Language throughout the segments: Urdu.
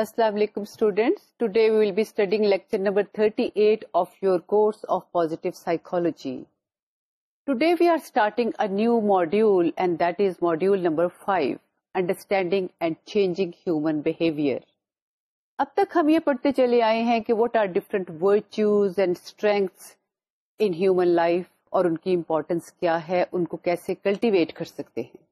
السلام علیکم students today we will be studying lecture number 38 of your course of positive psychology today we are starting a new module and that is module number 5 understanding and changing human behaviour اب تک ہم یہ پڑھتے چلے آئے ہیں کہ what are different virtues and strengths in human life اور ان کی امپورٹینس کیا ہے ان کو کیسے کلٹیویٹ کر سکتے ہیں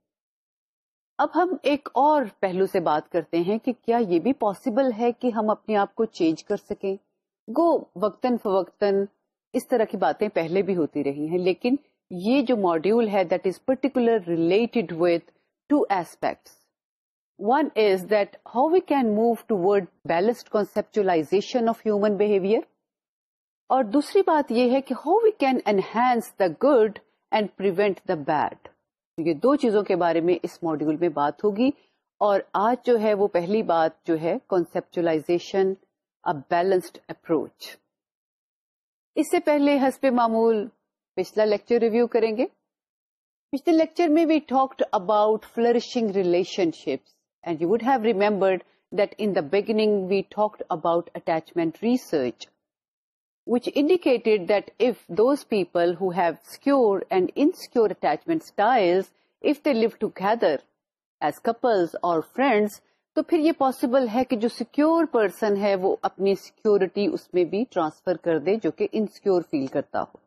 اب ہم ایک اور پہلو سے بات کرتے ہیں کہ کیا یہ بھی پاسبل ہے کہ ہم اپنے آپ کو چینج کر سکیں۔ گو وقتاً فوقتاً اس طرح کی باتیں پہلے بھی ہوتی رہی ہیں، لیکن یہ جو ماڈیول ہے that is particular related with two aspects one is that how we can move toward balanced conceptualization of human behaviour اور دوسری بات یہ ہے کہ how we can enhance the good and prevent the bad یہ دو چیزوں کے بارے میں اس ماڈیول میں بات ہوگی اور آج جو ہے وہ پہلی بات جو ہے کانسپچلائزیشن بیلنسڈ اپروچ اس سے پہلے حسب معمول پچھلا لیکچر ریویو کریں گے۔ پچھلے لیکچر میں we talked about flourishing relationships and you would have remembered that in the beginning we talked about attachment research which indicated that if those people who have secure and insecure attachment styles, if they live together as couples or friends, تو پھر یہ پاسبل ہے کہ جو سیکور پرسن ہے وہ اپنی سیکورٹی اس میں بھی ٹرانسفر کر دے جو کہ انسیکیور فیل کرتا ہو۔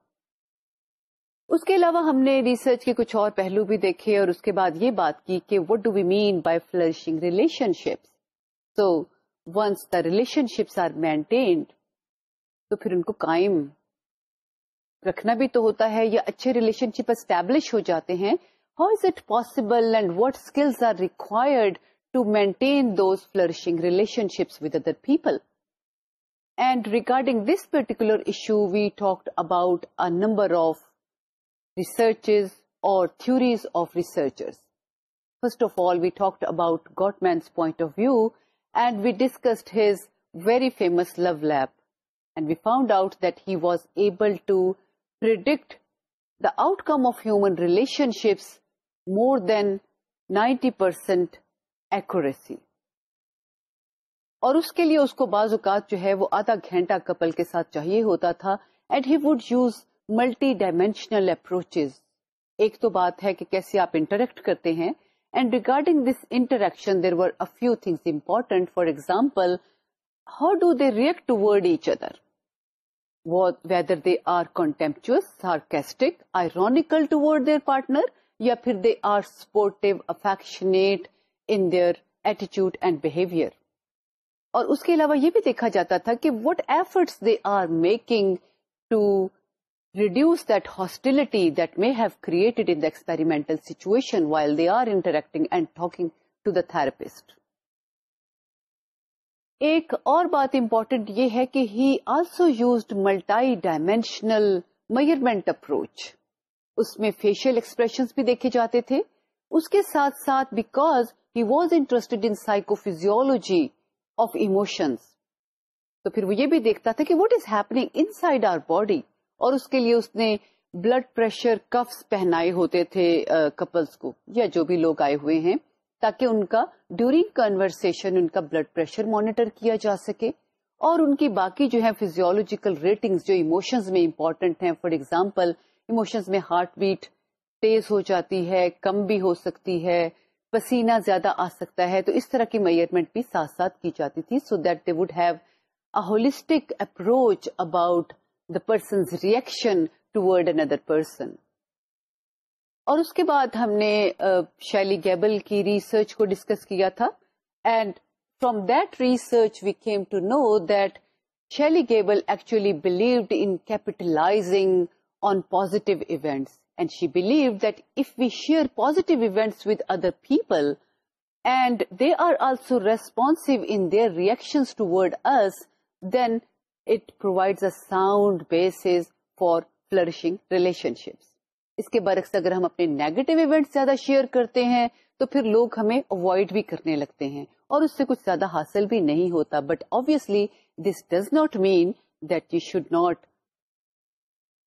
اس کے علاوہ ہم نے ریسرچ کے کچھ اور پہلو بھی دیکھے اور اس کے بعد یہ بات کی کہ what do we mean by flourishing relationships so once the relationships are maintained تو پھر ان کو قائم رکھنا بھی تو ہوتا ہے یا اچھے ریلیشن شپ اسٹیبلش ہو جاتے ہیں۔ How is it possible and what skills are required to maintain those flourishing relationships with other people and regarding this particular issue we talked about a number of researches اور theories of researchers first of all we talked about Gottman's point of view and we discussed his very famous love lab and we found out that he was able to predict the outcome of human relationships more than 90% accuracy. اور اس کے لیے اس کو بعض اوقات جو ہے وہ آدھا گھنٹہ کپل کے ساتھ چاہیے ہوتا تھا and he would use multidimensional approaches ایک تو بات ہے کہ کیسے آپ انٹریکٹ کرتے ہیں and regarding this interaction there were a few things important for example how do they react toward each other? Whether they are contemptuous, sarcastic, ironical toward their partner, یا پھر they are supportive, affectionate in their attitude and behavior. اور اس کے علاوہ یہ بھی دیکھا جاتا تھا کہ what efforts they are making to reduce that hostility that may have created in the experimental situation while they are interacting and talking to the therapist. ایک اور بات امپورٹنٹ یہ ہے کہ he also used multidimensional measurement approach اس میں فیشیل ایکسپریشن بھی دیکھے جاتے تھے۔ اس کے ساتھ ساتھ because he was interested in psychophysiology of emotions تو پھر وہ یہ بھی دیکھتا تھا کہ what is happening inside our body اور اس کے لیے اس نے بلڈ پریشر کفس پہنائے ہوتے تھے کپلس کو، یا جو بھی لوگ آئے ہوئے ہیں۔ تاکہ ان کا ڈیورنگ کنورسن ان کا بلڈ پریشر مانیٹر کیا جا سکے اور ان کی باقی جو ہے فیزیولوجیکل ریٹنگ جو ایموشنز میں امپورٹنٹ ہیں فار ایگزامپل ایموشنز میں ہارٹ بیٹ تیز ہو جاتی ہے، کم بھی ہو سکتی ہے، پسینہ زیادہ آ سکتا ہے، تو اس طرح کی میئرمنٹ بھی ساتھ ساتھ کی جاتی تھی so that they would have a holistic approach about the person's reaction towards another person اور اس کے بعد ہم نے شیلی گیبل کی ریسرچ کو ڈسکس کیا تھا۔ And from that research we came to know that Shelly Gable actually believed in capitalizing on positive events and she believe that if we share positive events with other people and they are also responsive in their reaction towards us then it provide a sound base for flourishing relationships اس کے برعکس اگر ہم اپنے نیگیٹو ایونٹ زیادہ شیئر کرتے ہیں، تو پھر لوگ ہمیں اوائڈ بھی کرنے لگتے ہیں اور اس سے کچھ زیادہ حاصل بھی نہیں ہوتا۔ But obviously this does not mean that you should not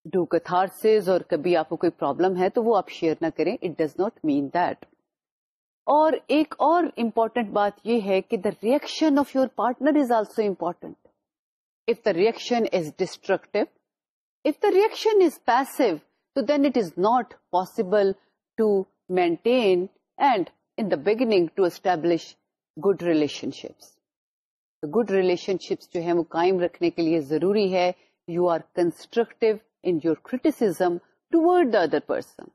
do catharsis اور کبھی آپ کو کوئی پرابلم ہے تو وہ آپ شیئر نہ کریں۔ It does not mean that اور ایک اور امپورٹنٹ بات یہ ہے کہ the reaction of your partner is also important if the reaction is destructive if the reaction is passive تو then it is not possible to maintain and in the beginning to establish good relationships good relationships جو ہے وہ قائم رکھنے کے لیے ضروری ہے. You are constructive in your criticism toward the other person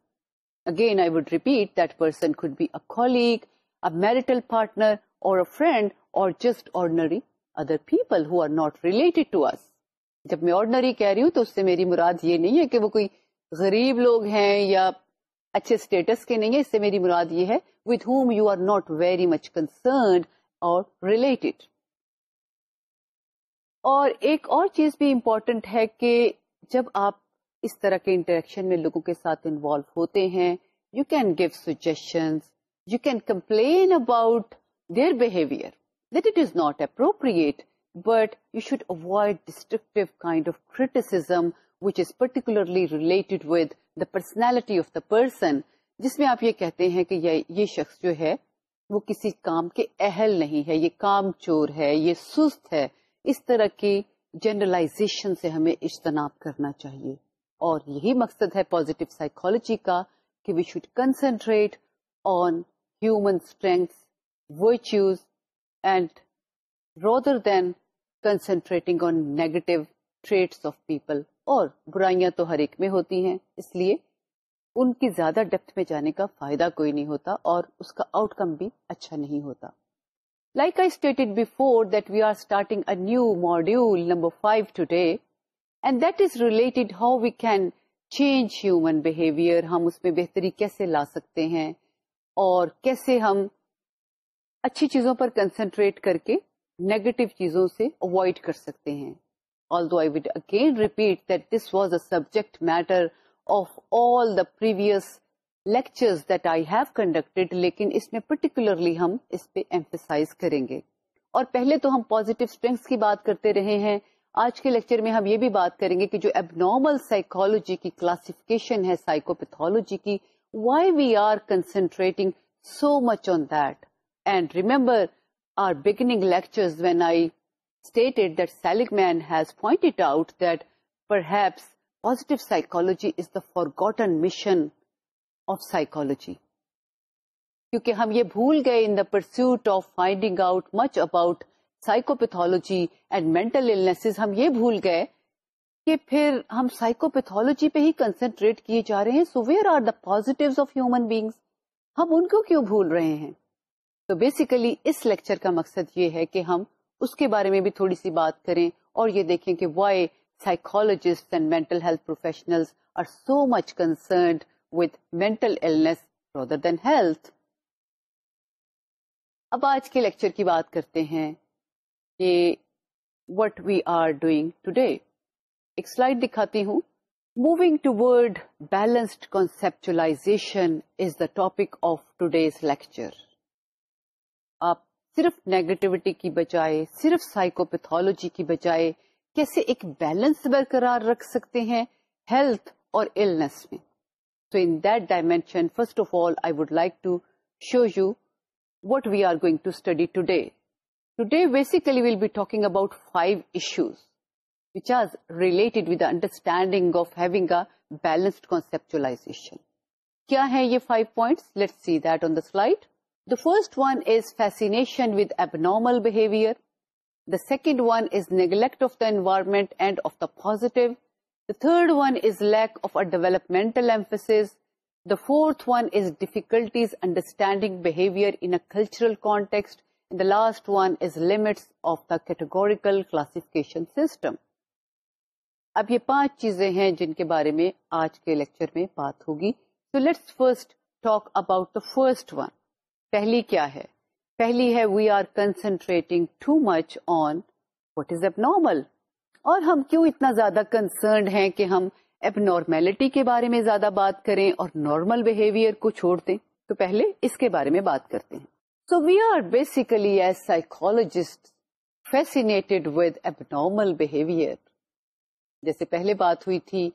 again I would repeat that person could be a colleague, a marital partner or a friend or just ordinary other people who are not related to us. جب میں آرڈنری کہہ رہی ہوں تو اس سے میری مراد یہ نہیں ہے کہ وہ کوئی غریب لوگ ہیں یا اچھے اسٹیٹس کے نہیں ہے اس سے میری مراد یہ ہے with whom you are not very much concerned or related اور ایک اور چیز بھی امپورٹنٹ ہے کہ جب آپ اس طرح کے انٹریکشن میں لوگوں کے ساتھ انوالو ہوتے ہیں you can give suggestion you can complain about their behaviour that it is not appropriate but you should avoid destructive kind of criticism which is particularly related with the personality of the person جس میں آپ یہ کہتے ہیں کہ یہ شخص جو ہے وہ کسی کام کے اہل نہیں ہے، یہ کام چور ہے، یہ سست ہے۔ اس طرح کی جنرلائزیشن سے ہمیں اجتناب کرنا چاہیے۔ اور یہی مقصد ہے پوزیٹو سائیکولوجی کا کہ we should concentrate on human strengths virtues and rather than concentrating on negative traits of people اور برائیاں تو ہر ایک میں ہوتی ہیں، اس لیے ان کی زیادہ ڈیپتھ میں جانے کا فائدہ کوئی نہیں ہوتا اور اس کا آؤٹ کم بھی اچھا نہیں ہوتا۔ Like I stated before that we are starting a new module number five today and that is related how we can change human behaviour ہم اس میں بہتری کیسے لا سکتے ہیں اور کیسے ہم اچھی چیزوں پر کنسنٹریٹ کر کے نیگیٹو چیزوں سے اوائڈ کر سکتے ہیں۔ Although I would again repeat that this was a subject matter of all the previous lectures that I have conducted لیکن اس میں پرٹیکولرلی ہم اس پہ ایمفیسائز کریں گے اور پہلے تو ہم پوزیٹو اسٹرینگس کی بات کرتے رہے ہیں آج کے لیکچر میں ہم یہ بھی بات کریں گے کہ جو اب نارمل سائیکولوجی کی کلاسفکیشن ہے سائیکوپیتھولوجی کی why we are concentrating so much on that and remember our beginning lecture when I stated that Seligman has pointed out that perhaps positive psychology is the forgotten کیونکہ ہم یہ بھول گئے in the pursuit of finding out much about psychopathology and mental ہم یہ بھول گئے کہ پھر ہم سائیکوپیتھولوجی پہ ہی کنسنٹریٹ کیے جا رہے ہیں so where are the positive of human beings ہم ان کو کیوں بھول رہے ہیں تو بیسیکلی اس لیکچر کا مقصد یہ ہے کہ ہم اس کے بارے میں بھی تھوڑی سی بات کریں اور یہ دیکھیں کہ why psychologist and mental health professional are so much concerned with mental rather than health اب آج کے لیکچر کی بات کرتے ہیں what we are doing today ایک سلائڈ دکھاتی ہوں. Moving toward balanced conceptualization is the topic of today's lecture آپ صرف نیگیٹوٹی کی بجائے، صرف سائیکوپیتھولوجی کی بجائے کیسے ایک بیلنس برقرار رکھ سکتے ہیں ہیلتھ اور النس میں؟ So in that dimension first of all I would like to show you what we are going to study today today basically we'll be talking about five issues which are related with understanding of having a balanced conceptualization کیا ہے یہ five points let see that on the slide the slide. The first one is fascination with abnormal behavior. The second one is neglect of the environment and of the positive. The third one is lack of a developmental emphasis. The fourth one is difficulties understanding behavior in a cultural context. The last one is limits of the categorical classification system اب یہ پانچ چیزیں ہیں جن کے بارے میں آج کے لیکچر میں بات ہوگی تو let's first talk about the first one پہلی کیا ہے؟ پہلی ہے we are concentrating too much on what is abnormal اور ہم کیوں اتنا زیادہ کنسرنڈ ہیں کہ ہم اب نارمیلٹی کے بارے میں زیادہ بات کریں اور نارمل بہیویئر کو چھوڑ دیں؟ تو پہلے اس کے بارے میں بات کرتے ہیں۔ So we are basically as psychologists fascinated with abnormal behavior. جیسے پہلے بات ہوئی تھی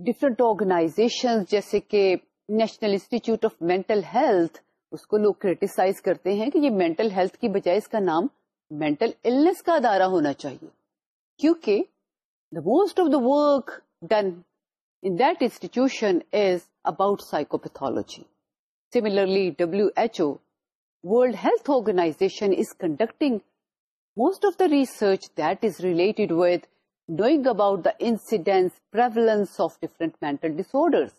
ڈفرنٹ آرگنائزیشن جیسے کہ national institute of mental health اس کو لوگ کریٹیسائز کرتے ہیں کہ یہ مینٹل ہیلتھ کی بجائے اس کا نام مینٹل النس کا ادارہ ہونا چاہیے کیونکہ the most of the work done in that institution is about psychopathology similarly W H O world health organization is conducting most of the research that is related with knowing about the incidence, prevalence of different mental disorders.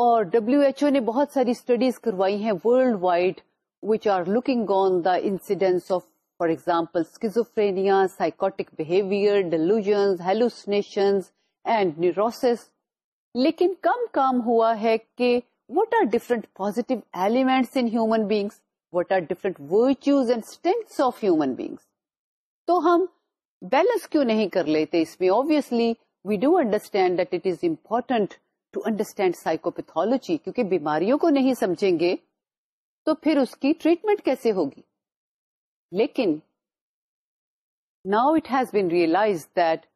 اور ڈبلو ایچ او نے بہت ساری اسٹڈیز کروائی ہیں world wide which are looking on the incidence of for example schizophrenia psychotic behaviour delusions hallucinations and neurosis لیکن کم کام ہوا ہے کہ what are different positive elements in human beings what are different virtues and strengths of human beings تو ہم بیلنس کیوں نہیں کر لیتے اس میں? Obviously we do understand that it is important to understand psychopathology کیونکہ بیماریوں کو نہیں سمجھیں گے، تو پھر اس کی ٹریٹمنٹ کیسے ہوگی؟ لیکن now it has been realize that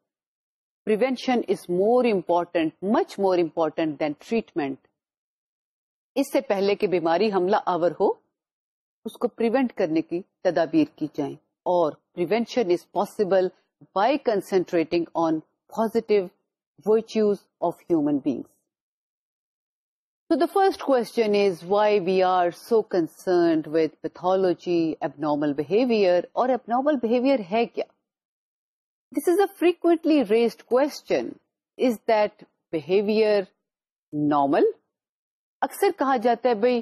prevention is more important much more important than treatment اس سے پہلے کہ بیماری حملہ آور ہو، اس کو پریونٹ کرنے کی تدابیر کی جائیں۔ اور prevention is possible by concentrating on positive virtues of human beings So the first question is why we are so concerned with pathology, abnormal behavior or abnormal behavior hai kya? This is a frequently raised question. Is that behavior normal? اکثر کہا جاتا ہے بھائی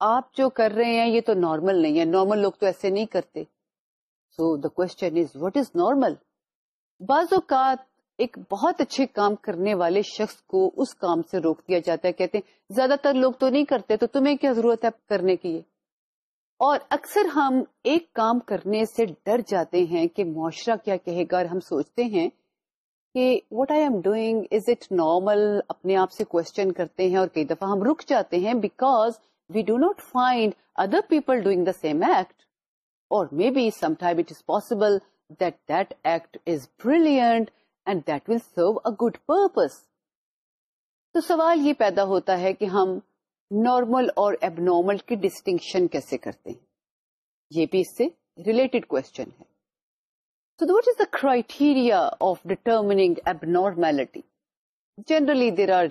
آپ جو کر رہے ہیں یہ تو نارمل نہیں ہے نارمل لوگ تو ایسے نہیں کرتے so the question is what is normal بعض اوقات ایک بہت اچھے کام کرنے والے شخص کو اس کام سے روک دیا جاتا ہے۔ کہتے ہیں، زیادہ تر لوگ تو نہیں کرتے، تو تمہیں کیا ضرورت ہے کرنے کی؟ اور اکثر ہم ایک کام کرنے سے ڈر جاتے ہیں کہ معاشرہ کیا کہے گا۔ اور ہم سوچتے ہیں کہ what I am doing is it normal اپنے آپ سے کوشچن کرتے ہیں اور کئی دفعہ ہم رک جاتے ہیں because we do not find other people doing the same act or may be some time it is possible that that act is brilliant good سوال یہ پیدا ہوتا ہے کہ ہم نارمل اور اب نارمل کی ڈسٹنکشن کیسے کرتے ہیں؟ یہ بھی اس سے ریلیٹڈ کوشچن ہے۔ So what is the criteria of determining abnormality generally there are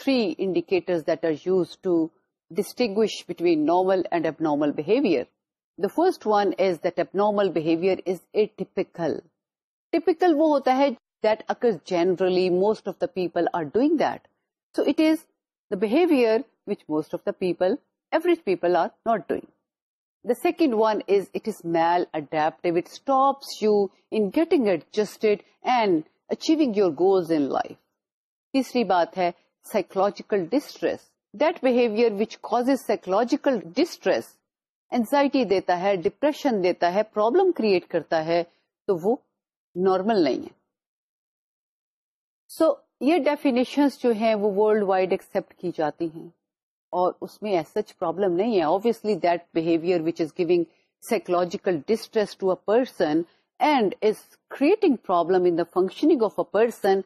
three indicator that are use to انڈیکیٹرگوش between normal and abnormal behaviour the first one is that abnormal behaviour is atypical typical وہ ہوتا ہے that occurs generally. Most of the people are doing that. So it is the behavior which most of the people, average people are not doing. The second one is it is maladaptive. It stops you in getting adjusted and achieving your goals in life. تیسری بات ہے psychological distress. That behavior which causes psychological distress, anxiety دیتا ہے, depression دیتا ہے, problem create کرتا ہے, تو وہ normal نہیں ہے. سو so, یہ ڈیفینیشنس جو ہیں وہ ورلڈ وائڈ ایکسپٹ کی جاتی ہیں اور اس میں سچ پرابلم نہیں ہے. Obviously that behaviour which is giving psychological distress to a person and is creating problem in the functioning of a person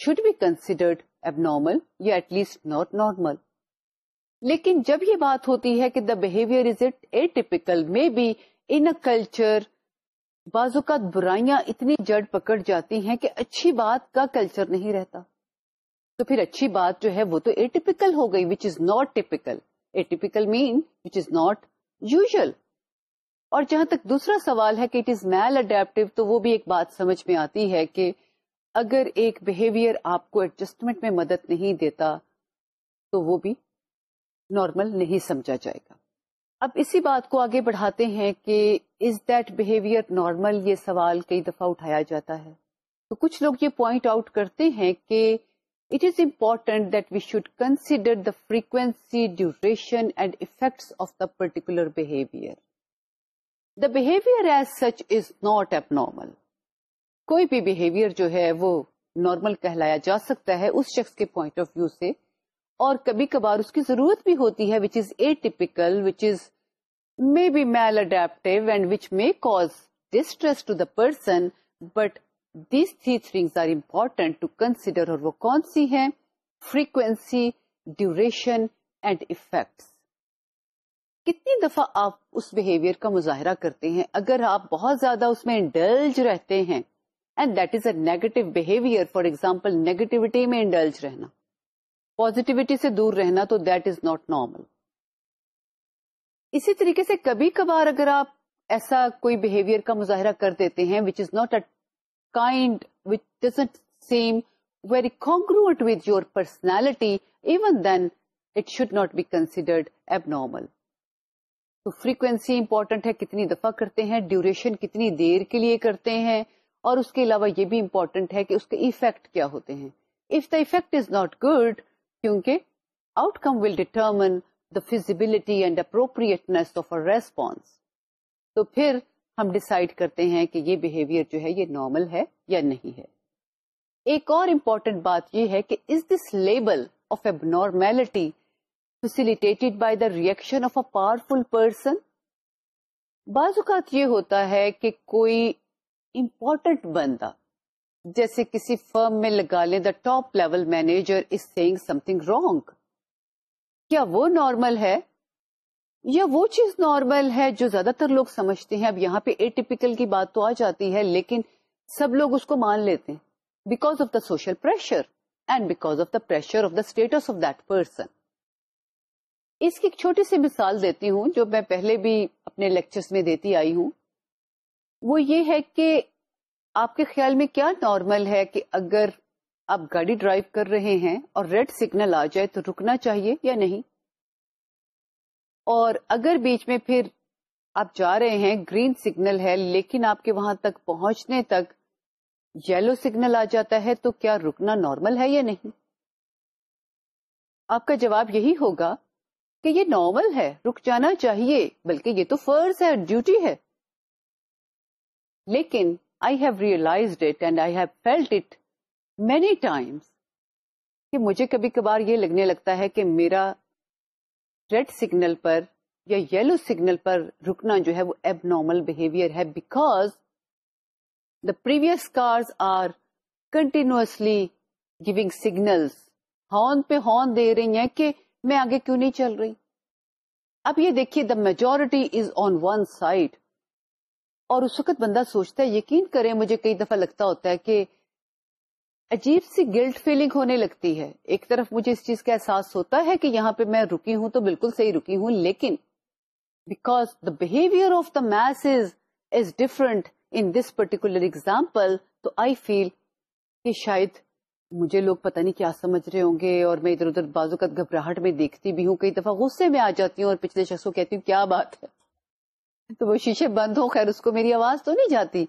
should be considered abnormal یا ایٹ لیسٹ ناٹ نارمل لیکن جب یہ بات ہوتی ہے کہ the behaviour is it atypical may be in culture بعض اوقات برائیاں اتنی جڑ پکڑ جاتی ہیں کہ اچھی بات کا کلچر نہیں رہتا۔ تو پھر اچھی بات جو ہے وہ تو ایٹیپیکل ہو گئی which is not typical atypical mean which is not usual اور جہاں تک دوسرا سوال ہے کہ اٹ از میل اڈیپٹیو تو وہ بھی ایک بات سمجھ میں آتی ہے کہ اگر ایک بہیویئر آپ کو ایڈجسٹمنٹ میں مدد نہیں دیتا، تو وہ بھی نارمل نہیں سمجھا جائے گا۔ اب اسی بات کو آگے بڑھاتے ہیں کہ از دیٹ بہیویئر نارمل یہ سوال کئی دفعہ اٹھایا جاتا ہے۔ تو کچھ لوگ یہ پوائنٹ آؤٹ کرتے ہیں کہ it is important that we should consider the frequency duration and effects of the particular behaviour the behaviour as such is not abnormal کوئی بھی بہیویئر جو ہے وہ نارمل کہلایا جا سکتا ہے اس شخص کے پوائنٹ آف ویو سے۔ اور کبھی کبھار اس کی ضرورت بھی ہوتی ہے which is atypical which is may be maladaptive and which may cause distress to the person. But these three things are important to consider اور وہ کون سی ہیں? Frequency duration and effects. کتنی دفعہ آپ اس بہیویئر کا مظاہرہ کرتے ہیں؟ اگر آپ بہت زیادہ اس میں انڈلج رہتے ہیں and that is a negative behaviour for example negativity میں انڈلج رہنا. پوزیٹیوٹی سے دور رہنا تو دیٹ از ناٹ نارمل۔ اسی طریقے سے کبھی کبھار اگر آپ ایسا کوئی بہیویئر کا مظاہرہ کر دیتے ہیں which is not a kind which doesn't seem very congruent with your personality even then it should not be considered abnormal تو فریکوینسی امپورٹنٹ ہے کتنی دفعہ کرتے ہیں ڈیوریشن کتنی دیر کے لیے کرتے ہیں، اور اس کے علاوہ یہ بھی امپورٹنٹ ہے کہ اس کے ایفیکٹ کیا ہوتے ہیں۔ If the effect is not good کیونکہ outcome will determine the feasibility and appropriateness of a response تو پھر ہم ڈسائڈ کرتے ہیں کہ یہ بہیویئر جو ہے یہ نارمل ہے یا نہیں ہے. ایک اور امپورٹنٹ بات یہ ہے کہ is this label of abnormality facilitated by the reaction of a powerful person? بعض اوقات یہ ہوتا ہے کہ کوئی امپورٹنٹ بندہ جیسے کسی فرم میں لگا لیں the top level manager is seeing something wrong کیا وہ نارمل ہے؟ یا وہ چیز نارمل ہے جو زیادہ تر لوگ سمجھتے ہیں؟ اب یہاں پہ اے ٹیپیکل کی بات تو آ جاتی ہے، لیکن سب لوگ اس کو مان لیتے ہیں۔ Because of the social pressure and because of the pressure of the status of that person اس کی ایک چھوٹی سی مثال دیتی ہوں جو میں پہلے بھی اپنے لیکچرز میں دیتی آئی ہوں۔ وہ یہ ہے کہ آپ کے خیال میں کیا نارمل ہے کہ اگر آپ گاڑی ڈرائیو کر رہے ہیں اور ریڈ سگنل آ جائے تو رکنا چاہیے یا نہیں؟ اور اگر بیچ میں پھر آپ جا رہے ہیں گرین سگنل ہے، لیکن آپ کے وہاں تک پہنچنے تک یلو سگنل آ جاتا ہے، تو کیا رکنا نارمل ہے یا نہیں؟ آپ کا جواب یہی ہوگا کہ یہ نارمل ہے، رک جانا چاہیے، بلکہ یہ تو فرض ہے ڈیوٹی ہے۔ لیکن I have realize it and I have felt it many times کہ مجھے کبھی کبھار یہ لگنے لگتا ہے کہ میرا ریڈ سگنل پر یا یلو سگنل پر رکنا جو ہے وہ ایب نارمل بہیویئر ہے because the previous cars are continuously giving signals horn پہ ہارن دے رہی ہیں کہ میں آگے کیوں نہیں چل رہی؟ اب یہ دیکھیے the majority is on one side اور اس وقت بندہ سوچتا ہے، یقین کرے مجھے کئی دفعہ لگتا ہوتا ہے کہ عجیب سی گلٹ فیلنگ ہونے لگتی ہے۔ ایک طرف مجھے اس چیز کا احساس ہوتا ہے کہ یہاں پہ میں رکی ہوں تو بالکل صحیح رکی ہوں، لیکن because the behaviour of the mass is is different in this particular example تو آئی فیل کہ شاید مجھے لوگ پتہ نہیں کیا سمجھ رہے ہوں گے اور میں ادھر ادھر بازو کا گھبراہٹ میں دیکھتی بھی ہوں، کئی دفعہ غصے میں آ جاتی ہوں اور پچھلے شخص کو کہتی ہوں، کیا بات ہے؟ تو وہ شیشے بند ہو خیر اس کو میری آواز تو نہیں جاتی،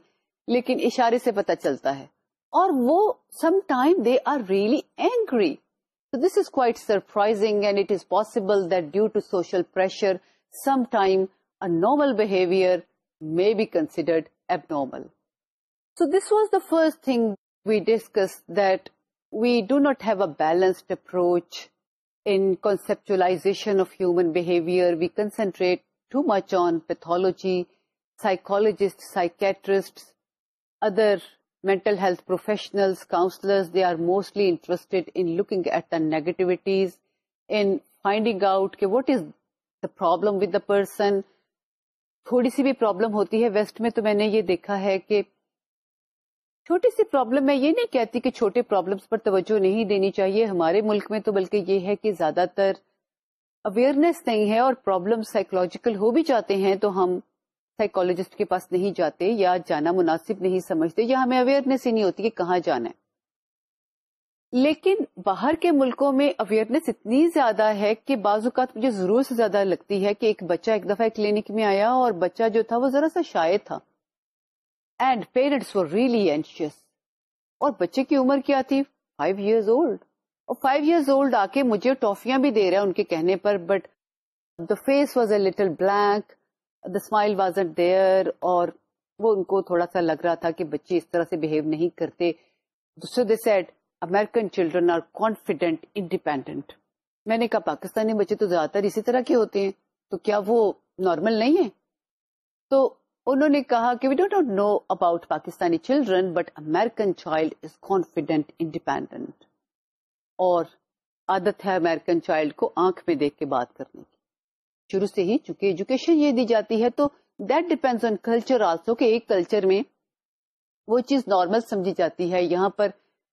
لیکن اشارے سے پتہ چلتا ہے اور وہ some time they are really angry this is quite surprising and it is possible that due to social pressure some time normal behaviour may be considered abnormal. So this was the first thing we discussed that we do not have a balanced approach in conceptualization of human behavior. We concentrate too much on pathology, psychologists, psychiatrists, other mental health professionals, counselors, they are mostly interested in looking at the negativities, in finding out what is the problem with the person. تھوڑی سی بھی پرابلم ہوتی ہے ویسٹ میں تو میں نے یہ دیکھا ہے کہ چھوٹی سی پرابلم میں یہ نہیں کہتی کہ چھوٹے پرابلمس پر توجہ نہیں دینی چاہیے ہمارے ملک میں تو بلکہ یہ ہے کہ زیادہ تر اویئرنیس نہیں ہے اور پرابلم سائیکولوجیکل ہو بھی جاتے ہیں تو ہم سائیکولوجسٹ کے پاس نہیں جاتے یا جانا مناسب نہیں سمجھتے یا ہمیں اویئرنیس ہی نہیں ہوتی کہ کہاں جانا ہے۔ لیکن باہر کے ملکوں میں اویئرنیس اتنی زیادہ ہے کہ بعض اوقات مجھے ضرورت سے زیادہ لگتی ہے کہ ایک بچہ ایک دفعہ کلینک میں آیا اور بچہ جو تھا وہ ذرا سا شاید تھا۔ اینڈ پیرنٹس ریئلی اینشیس اور بچے کی عمر کیا تھی؟ فائیو ایئرز اولڈ اور فائیو ایئرز اولڈ آ کے مجھے ٹافیاں بھی دے رہا ان کے کہنے پر but the face was a little blank the smile was it there اور وہ ان کو تھوڑا سا لگ رہا تھا کہ بچے اس طرح سے بہیو نہیں کرتے۔ دوسرے they said American children are confident independent میں نے کہا، پاکستانی بچے تو زیادہ تر اسی طرح کے ہوتے ہیں، تو کیا وہ نارمل نہیں ہے تو انہوں نے کہا کہ we don't know about Pakistani children but American child is confident independent اور عادت ہے امیرکن چائلڈ کو آنکھ میں دیکھ کے بات کرنے کی۔ شروع سے ہی چونکہ ایجوکیشن یہ دی جاتی ہے تو that depend on culture also کہ ایک کلچر میں وہ چیز نارمل سمجھی جاتی ہے۔ یہاں پر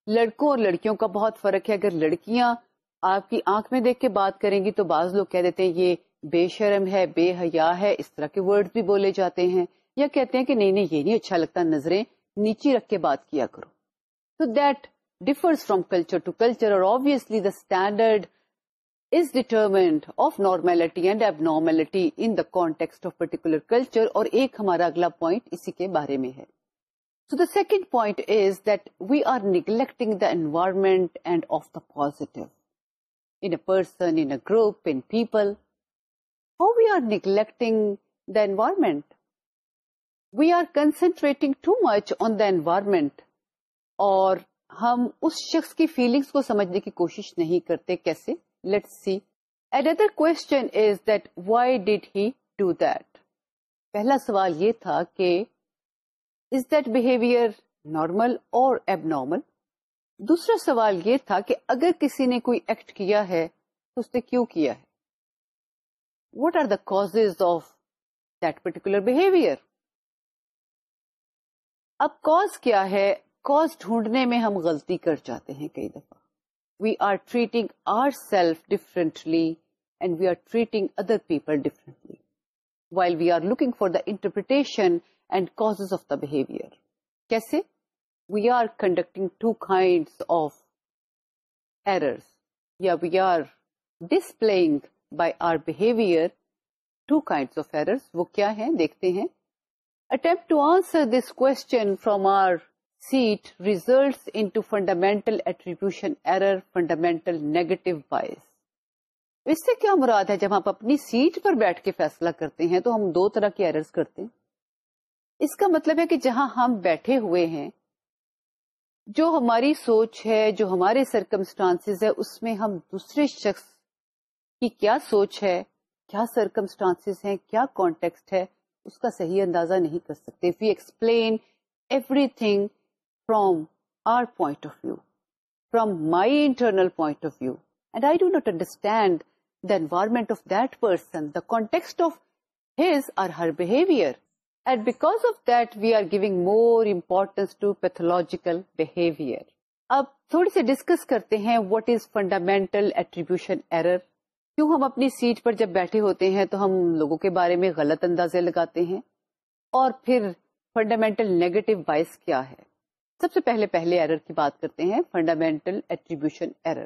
لڑکوں اور لڑکیوں کا بہت فرق ہے۔ اگر لڑکیاں آپ کی آنکھ میں دیکھ کے بات کریں گی تو بعض لوگ کہہ دیتے ہیں یہ بے شرم ہے، بے حیا ہے، اس طرح کے ورڈ بھی بولے جاتے ہیں۔ یا کہتے ہیں کہ نہیں نہیں، یہ نہیں اچھا لگتا، نظریں نیچی رکھ کے بات کیا کرو۔ تو that differs from culture to culture اور obviously the standard is determined of normality and abnormality in the context of particular culture اور ایک ہمارا اگلا پوائنٹ اسی کے بارے میں ہے so the second point is that we are neglecting the environment and of the positive in a person, in a group, in people. How we are neglecting the environment? We are concentrating too much on the environment اور ہم اس شخص کی فیلنگس کو سمجھنے کی کوشش نہیں کرتے، کیسے؟ Let see other question is that why did he do that پہلا سوال یہ تھا کہ از دیٹ بہیویئر نارمل اور ایب نارمل دوسرا سوال یہ تھا کہ اگر کسی نے کوئی ایکٹ کیا ہے، تو اس نے کیوں کیا ہے؟ What are the cause of that particular behaviour اب کاز کیا ہے؟ کاز ڈھونڈنے میں ہم غلطی کر جاتے ہیں کئی دفعہ۔ We are treating our self differently and we are treating other people differently while we are looking for the interpretation and cause of the behaviour کیسے؟ We are conducting two kinds of errors. Yeah, we are displaying by our behavior two kinds of errors. وہ کیا ہیں؟ دیکھتے ہیں۔ Attempt to answer this question from our seat results into fundamental attribution error, fundamental negative bias. اس سے کیا مراد ہے جب ہم اپنی سیٹ پر بیٹھ کے فیصلہ کرتے ہیں تو ہم دو طرح کے ایررز کرتے ہیں اس کا مطلب ہے کہ جہاں ہم بیٹھے ہوئے ہیں جو ہماری سوچ ہے جو ہمارے سرکمسٹانس ہے اس میں ہم دوسرے شخص کی کیا سوچ ہے کیا سرکمسٹانس ہیں کیا کانٹیکسٹ ہے اس کا صحیح اندازہ نہیں کر سکتے we explain everything from our point of view from my internal point of view and I do not understand the environment of that person the context of his or her behaviour and because of that we are giving more importance to pathological behaviour اب تھوڑی سی ڈسکس کرتے ہیں what is fundamental attribution error کیوں ہم اپنی سیٹ پر جب بیٹھے ہوتے ہیں تو ہم لوگوں کے بارے میں غلط اندازے لگاتے ہیں اور پھر فنڈامینٹل نیگیٹو وائس کیا ہے سب سے پہلے پہلے ارر کی بات کرتے ہیں فنڈامینٹل ایرر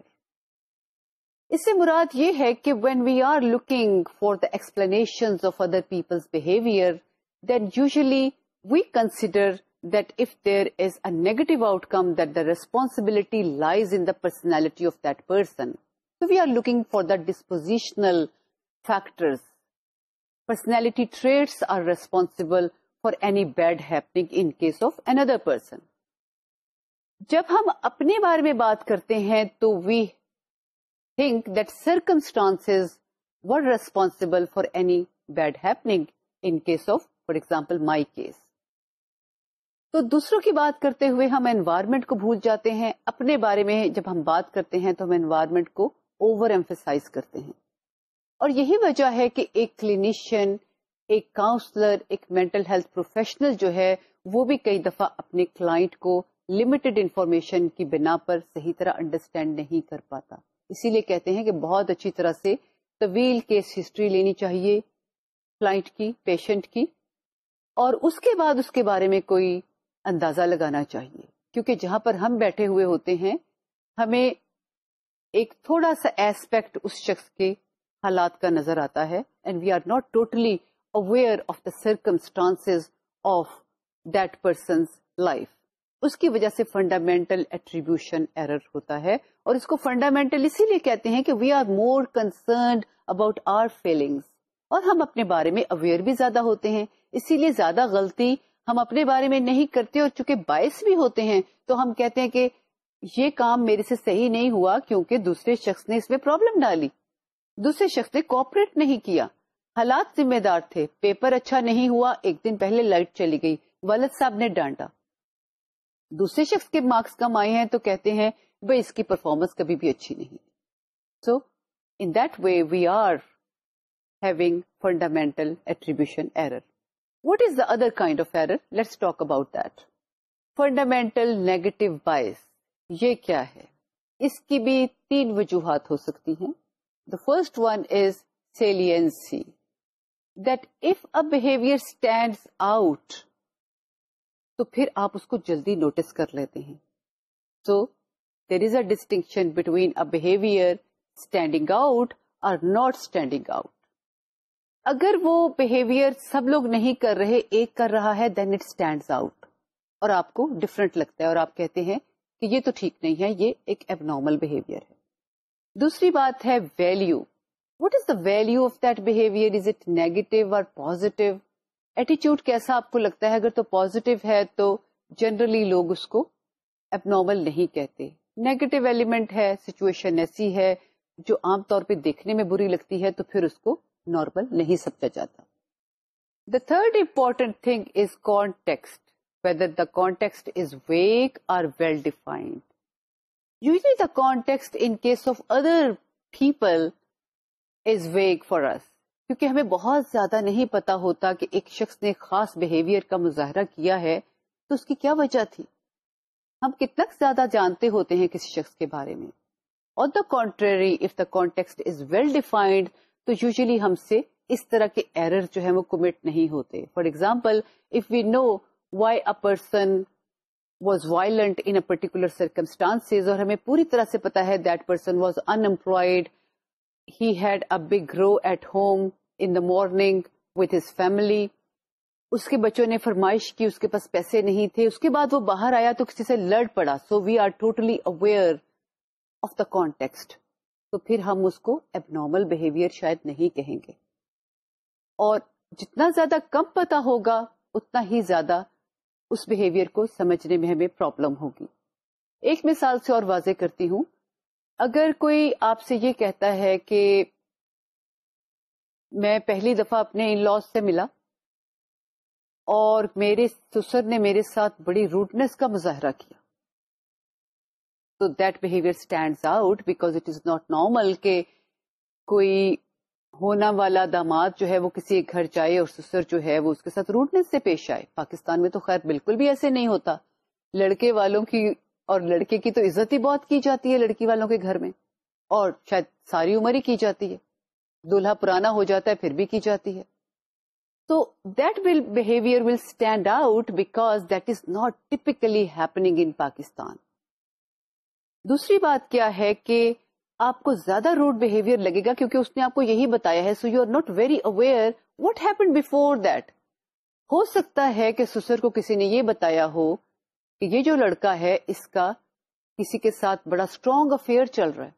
اس سے مراد یہ ہے کہ when we are looking for the explanation of other پیپلڈرف there is a negative outcome that the responsibility lies in personality of person we are looking for the dispositional factor personality traits are responsible for any bad happening of another person جب ہم اپنے بارے میں بات کرتے ہیں تو we think that circumstance were responsible for any bad happening in case of for example my case تو دوسروں کی بات کرتے ہوئے ہم انوائرمنٹ کو بھول جاتے ہیں۔ اپنے بارے میں جب ہم بات کرتے ہیں تو ہم انوائرمنٹ کو اوور ایمفیسائز کرتے ہیں۔ اور یہی وجہ ہے کہ ایک کلینیشین ایک کاؤنسلر ایک مینٹل ہیلتھ پروفیشنل جو ہے، وہ بھی کئی دفعہ اپنے کلائنٹ کو لمیٹڈ انفارمیشن کی بنا پر صحیح طرح انڈرسٹینڈ نہیں کر پاتا۔ اسی لیے کہتے ہیں کہ بہت اچھی طرح سے طویل کیس ہسٹری لینی چاہیے کلائنٹ کی پیشنٹ کی، اور اس کے بعد اس کے بارے میں کوئی اندازہ لگانا چاہیے۔ کیونکہ جہاں پر ہم بیٹھے ہوئے ہوتے ہیں، ہمیں ایک تھوڑا سا ایسپیکٹ اس شخص کے حالات کا نظر آتا ہے and we are not totally aware of the circumstance of that person's life اس کی وجہ سے فنڈامینٹل ایٹریبیوشن ایرر ہوتا ہے اور اس کو فنڈامینٹل اسی لیے کہتے ہیں کہ we are more concerned about our feelings اور ہم اپنے بارے میں اویئر بھی زیادہ ہوتے ہیں۔ اسی لیے زیادہ غلطی ہم اپنے بارے میں نہیں کرتے اور چونکہ باعث بھی ہوتے ہیں تو ہم کہتے ہیں کہ یہ کام میرے سے صحیح نہیں ہوا کیونکہ دوسرے شخص نے اس میں پرابلم ڈالی۔ دوسرے شخص نے کوپریٹ نہیں کیا۔ حالات ذمہ دار تھے۔ پیپر اچھا نہیں ہوا۔ ایک دن پہلے لائٹ چلی گئی۔ ولد صاحب نے ڈانٹا۔ دوسرے شخص کے مارکس کم آئے ہیں تو کہتے ہیں بھائی اس کی پرفارمنس کبھی بھی اچھی نہیں so in that way we are having fundamental attribution error. What is the other kind of error? Let's talk about that. Fundamental negative bias. یہ کیا ہے اس کی بھی تین وجوہات ہو سکتی ہیں the first one is salience that if a behaviour stand out تو پھر آپ اس کو جلدی نوٹس کر لیتے ہیں۔ So there is a distinction between a behaviour standing out or not standing out اگر وہ بہیویئر سب لوگ نہیں کر رہے، ایک کر رہا ہے دین اٹ اسٹینڈ آؤٹ اور آپ کو ڈفرنٹ لگتا ہے اور آپ کہتے ہیں کہ یہ تو ٹھیک نہیں ہے، یہ ایک اب نارمل بہیویئر ہے۔ دوسری بات ہے value what is the value of that behaviour is it negative اور پوزیٹو ایٹیچیوڈ کیسا آپ کو لگتا ہے اگر تو پوزیٹو ہے تو جنرلی لوگ اس کو اب نارمل نہیں کہتے نیگیٹو ایلیمنٹ ہے سچویشن ایسی ہے جو عام طور پہ دیکھنے میں بری لگتی ہے تو پھر اس کو نارمل نہیں سمجھا جاتا the third important thing is context whether the context is vague or well defined. Usually the context in case of other people is vague for us. کیونکہ ہمیں بہت زیادہ نہیں پتا ہوتا کہ ایک شخص نے خاص بہیویئر کا مظاہرہ کیا ہے، تو اس کی کیا وجہ تھی؟ ہم کتنا زیادہ جانتے ہوتے ہیں کسی شخص کے بارے میں۔ On the contrary if the context is well defined تو یوزلی ہم سے اس طرح کے ایرر جو ہے وہ کمٹ نہیں ہوتے۔ For example if we know why a person was violent in particular circumstance اور ہمیں پوری طرح سے پتا ہے that person was unemployed had a big row at home in the morning with his family اس کے بچوں نے فرمائش کی اس کے پاس پیسے نہیں تھے اس کے بعد وہ باہر آیا تو کسی سے لڑ پڑا so we are totally aware of the context تو پھر ہم اس کو اب نارمل بہیویئر شاید نہیں کہیں گے اور جتنا زیادہ کم پتا ہوگا اتنا ہی زیادہ اس بہیویئر کو سمجھنے میں ہمیں پرابلم ہوگی ایک مثال سے اور واضح کرتی ہوں اگر کوئی آپ سے یہ کہتا ہے کہ میں پہلی دفعہ اپنے ان لاس سے ملا اور میرے سسر نے میرے ساتھ بڑی روٹنس کا مظاہرہ کیا، تو that behaviour stand out because it is not normal کہ کوئی ہونا والا داماد جو ہے وہ کسی گھر جائے اور سسر جو ہے وہ اس کے ساتھ روٹنس سے پیش آئے۔ پاکستان میں تو خیر بالکل بھی ایسے نہیں ہوتا۔ لڑکے والوں کی اور لڑکے کی تو عزت ہی بہت کی جاتی ہے لڑکی والوں کے گھر میں، اور شاید ساری عمر ہی کی جاتی ہے۔ دلہا پرانا ہو جاتا ہے، پھر بھی کی جاتی ہے۔ تو that will behaviour will stand out because that is not typically happening in Pakistan دوسری بات کیا ہے کہ آپ کو زیادہ روڈ بہیویئر لگے گا کیونکہ اس نے آپ کو یہی بتایا ہے so you are not very aware what happen before that ہو سکتا ہے کہ سسر کو کسی نے یہ بتایا ہو کہ یہ جو لڑکا ہے، اس کا کسی کے ساتھ بڑا اسٹرانگ افیئر چل رہا ہے۔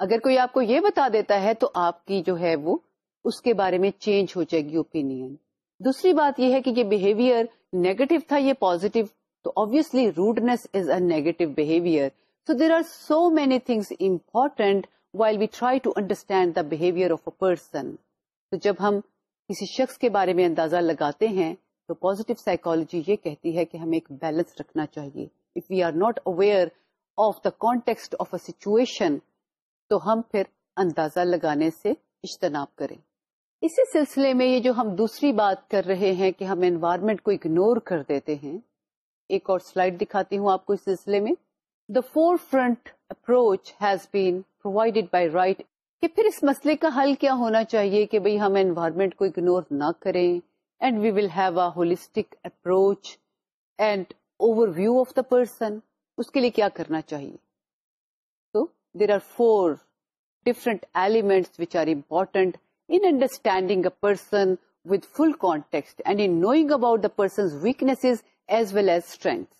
اگر کوئی آپ کو یہ بتا دیتا ہے تو آپ کی جو ہے وہ اس کے بارے میں چینج ہو جائے گی اوپین دوسری بات یہ ہے کہ یہ بہیویئر نیگیٹو تھا، یہ پوزیٹو تو obviously rudeness is a negative behaviour So there are so many things important while we try to understand the behavior of a person. تو جب ہم کسی شخص کے بارے میں اندازہ لگاتے ہیں تو پوزیٹو سائیکولوجی یہ کہتی ہے کہ ہمیں ایک بیلنس رکھنا چاہیے۔ If we are not aware of the context of a situation تو ہم پھر اندازہ لگانے سے اجتناب کریں۔ اسی سلسلے میں یہ جو ہم دوسری بات کر رہے ہیں کہ ہم انوائرمنٹ کو اگنور کر دیتے ہیں، ایک اور سلائڈ دکھاتی ہوں آپ کو اس سلسلے میں۔ The forefront approach has been provided by right کہ پھر اس مسئلے کا حل کیا ہونا چاہیے کہ بھئی ہم انوائرمنٹ کو اگنور نہ کریں۔ And we will have a holistic approach and overview of the person اس کے لیے کیا کرنا چاہیے؟ تو there are four different elements which are important in understanding a person with full context and in knowing about the person's weakness as well as strength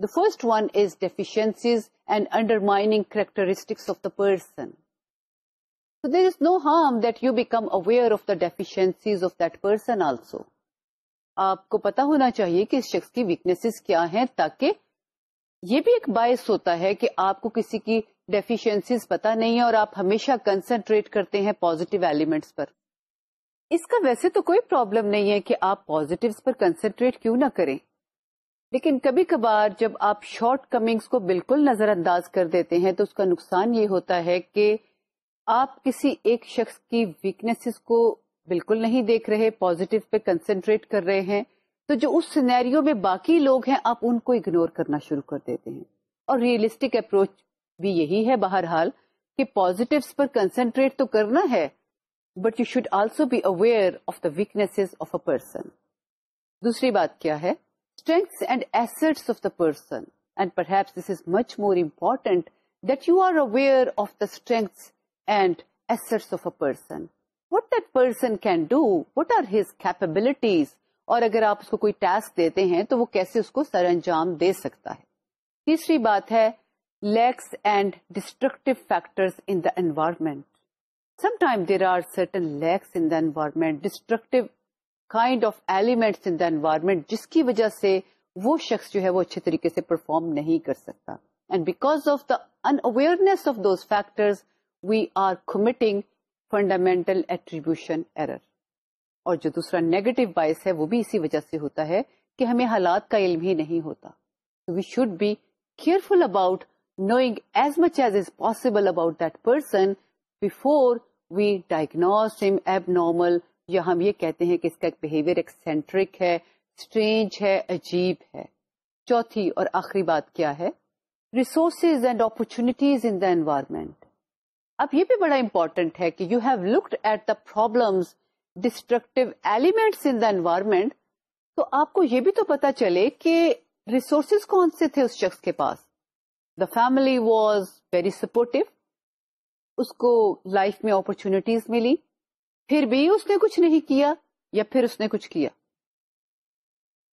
The first one is deficiencies and undermining characteristics of the person. So there is no harm that you become aware of the deficiencies of that person also. آپ کو پتا ہونا چاہیے کہ اس شخص کی ویکنیسز کیا ہیں تاکہ یہ بھی ایک باعث ہوتا ہے کہ آپ کو کسی کی ڈیفیشنسیز پتا نہیں ہے اور آپ ہمیشہ کنسنٹریٹ کرتے ہیں پوزیٹو ایلیمنٹس پر اس کا ویسے تو کوئی پرابلم نہیں ہے کہ آپ پوزیٹو پر کنسنٹریٹ کیوں نہ کریں لیکن کبھی کبھار جب آپ شارٹ کمنگس کو بالکل نظر انداز کر دیتے ہیں تو اس کا نقصان یہ ہوتا ہے کہ آپ کسی ایک شخص کی ویکنیسز کو بالکل نہیں دیکھ رہے پوزیٹو پہ کنسنٹریٹ کر رہے ہیں، تو جو اس سینیریو میں باقی لوگ ہیں، آپ ان کو اگنور کرنا شروع کر دیتے ہیں۔ اور ریئلسٹک اپروچ بھی یہی ہے بہرحال کہ پوزیٹو پر کنسنٹریٹ تو کرنا ہے but you should also be aware of the weakness of a person دوسری بات کیا ہے؟ Strengths and assets of the person and perhaps this is much more important that you are aware of the strengths and assets of a person what that person can do what are his capabilities اور اگر آپ اس کو کوئی ٹاسک دیتے ہیں تو وہ کیسے اس کو سر انجام دے سکتا ہے؟ تیسری بات ہے lacks and destructive factors in the environment sometime there are certain lacks in the environment destructive kind of elements in the environment جس کی وجہ سے وہ شخص جو ہے وہ اچھے طریقے سے پرفارم نہیں کر سکتا. And because of the unawareness of those factors we are committing fundamental attribution error اور جو دوسرا نیگیٹو باعث ہے وہ بھی اسی وجہ سے ہوتا ہے کہ ہمیں حالات کا علم ہی نہیں ہوتا. We should be careful about knowing as much as is possible about that person before we diagnose ہم ایب نارمل یا ہم یہ کہتے ہیں کہ اس کا ایک بہیویئر ایکسینٹرک ہے اسٹرینج ہے، عجیب ہے. چوتھی اور آخری بات کیا ہے? Resources and opportunities in the environment اب یہ بھی بڑا امپورٹنٹ ہے کہ you have looked at the problem destructive elements in the environment تو آپ کو یہ بھی تو پتا چلے کہ ریسورسز کون سے تھے اس شخص کے پاس؟ The family was very supportive اس کو لائف میں اپرچونیٹیز ملی. پھر بھی اس نے کچھ نہیں کیا یا پھر اس نے کچھ کیا.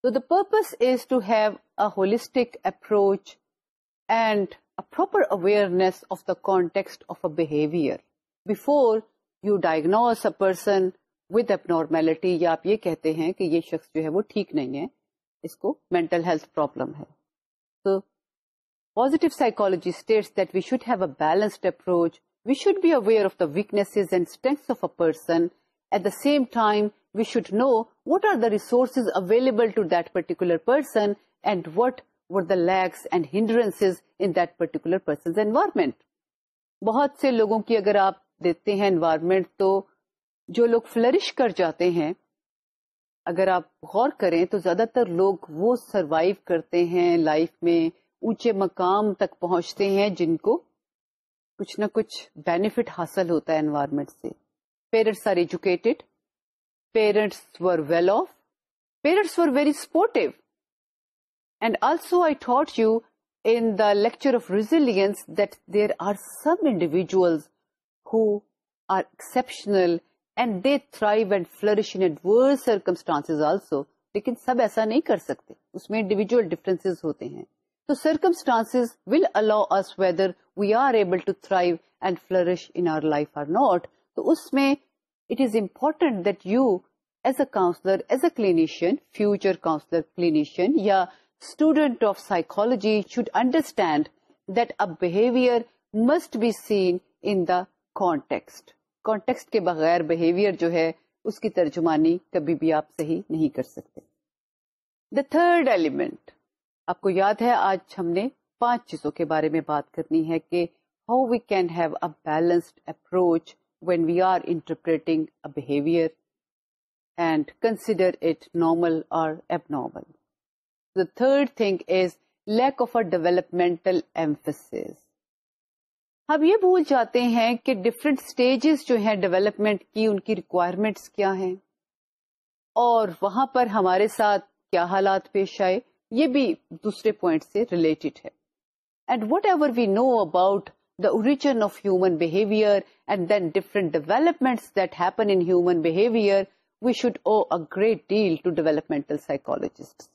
تو the purpose is to have a holistic approach and proper awareness of the context of a behaviour before you diagnose a person with abnormality یا آپ یہ کہتے ہیں کہ یہ شخص جو ہے وہ ٹھیک نہیں ہے، اس کو مینٹل ہیلتھ پرابلم ہے۔ تو positive psychology states that we should have a balanced approach we should be aware of the weakness and strengths of a person at the same time we should know what are the resources available to that particular person and what the lags and hindrance in that particular person environment بہت سے لوگوں کی اگر آپ دیکھتے ہیں انوائرمنٹ تو جو لوگ فلرش کر جاتے ہیں، اگر آپ غور کریں تو زیادہ تر لوگ وہ سروائو کرتے ہیں لائف میں، اونچے مقام تک پہنچتے ہیں جن کو کچھ نہ کچھ بینیفٹ حاصل ہوتا ہے انوائرمنٹ سے۔ Parents are educated parents were well off parents were very supportive and also I taught you in the lecture of resilience that there are some individuals who are exceptional and they thrive and flourish in adverse circumstance also لیکن سب ایسا نہیں کر سکتے اس میں انڈیویجل ڈفرینس ہوتے ہیں تو circumstance will allow us whether we are able to thrive and flourish in our life or not تو اس میں it is important that you as a counsellor as a clinician future counsellor clinician یا student of psychology should understand that a behaviour must be seen in the context context کے بغیر بہیویئر جو ہے، اس کی ترجمانی کبھی بھی آپ صحیح نہیں کر سکتے۔ دا تھرڈ ایلیمنٹ آپ کو یاد ہے، آج ہم نے پانچ چیزوں کے بارے میں بات کرنی ہے کہ how we can have a balanced approach when we are interpreting a behaviour and consider it normal اور abnormal the third thing is lack of a developmental emphasis ہم یہ بھول جاتے ہیں کہ ڈفرینٹ اسٹیجز جو ہیں ڈیولپمنٹ کی، ان کی ریکوائرمنٹس کیا ہیں۔ اور وہاں پر ہمارے ساتھ کیا حالات پیش آئے، یہ بھی دوسرے پوائنٹ سے ریلیٹڈ ہے۔ And whatever we know about the origin of human behaviour and then different development that happen in human behaviour we should owe a great deal to developmental psychologist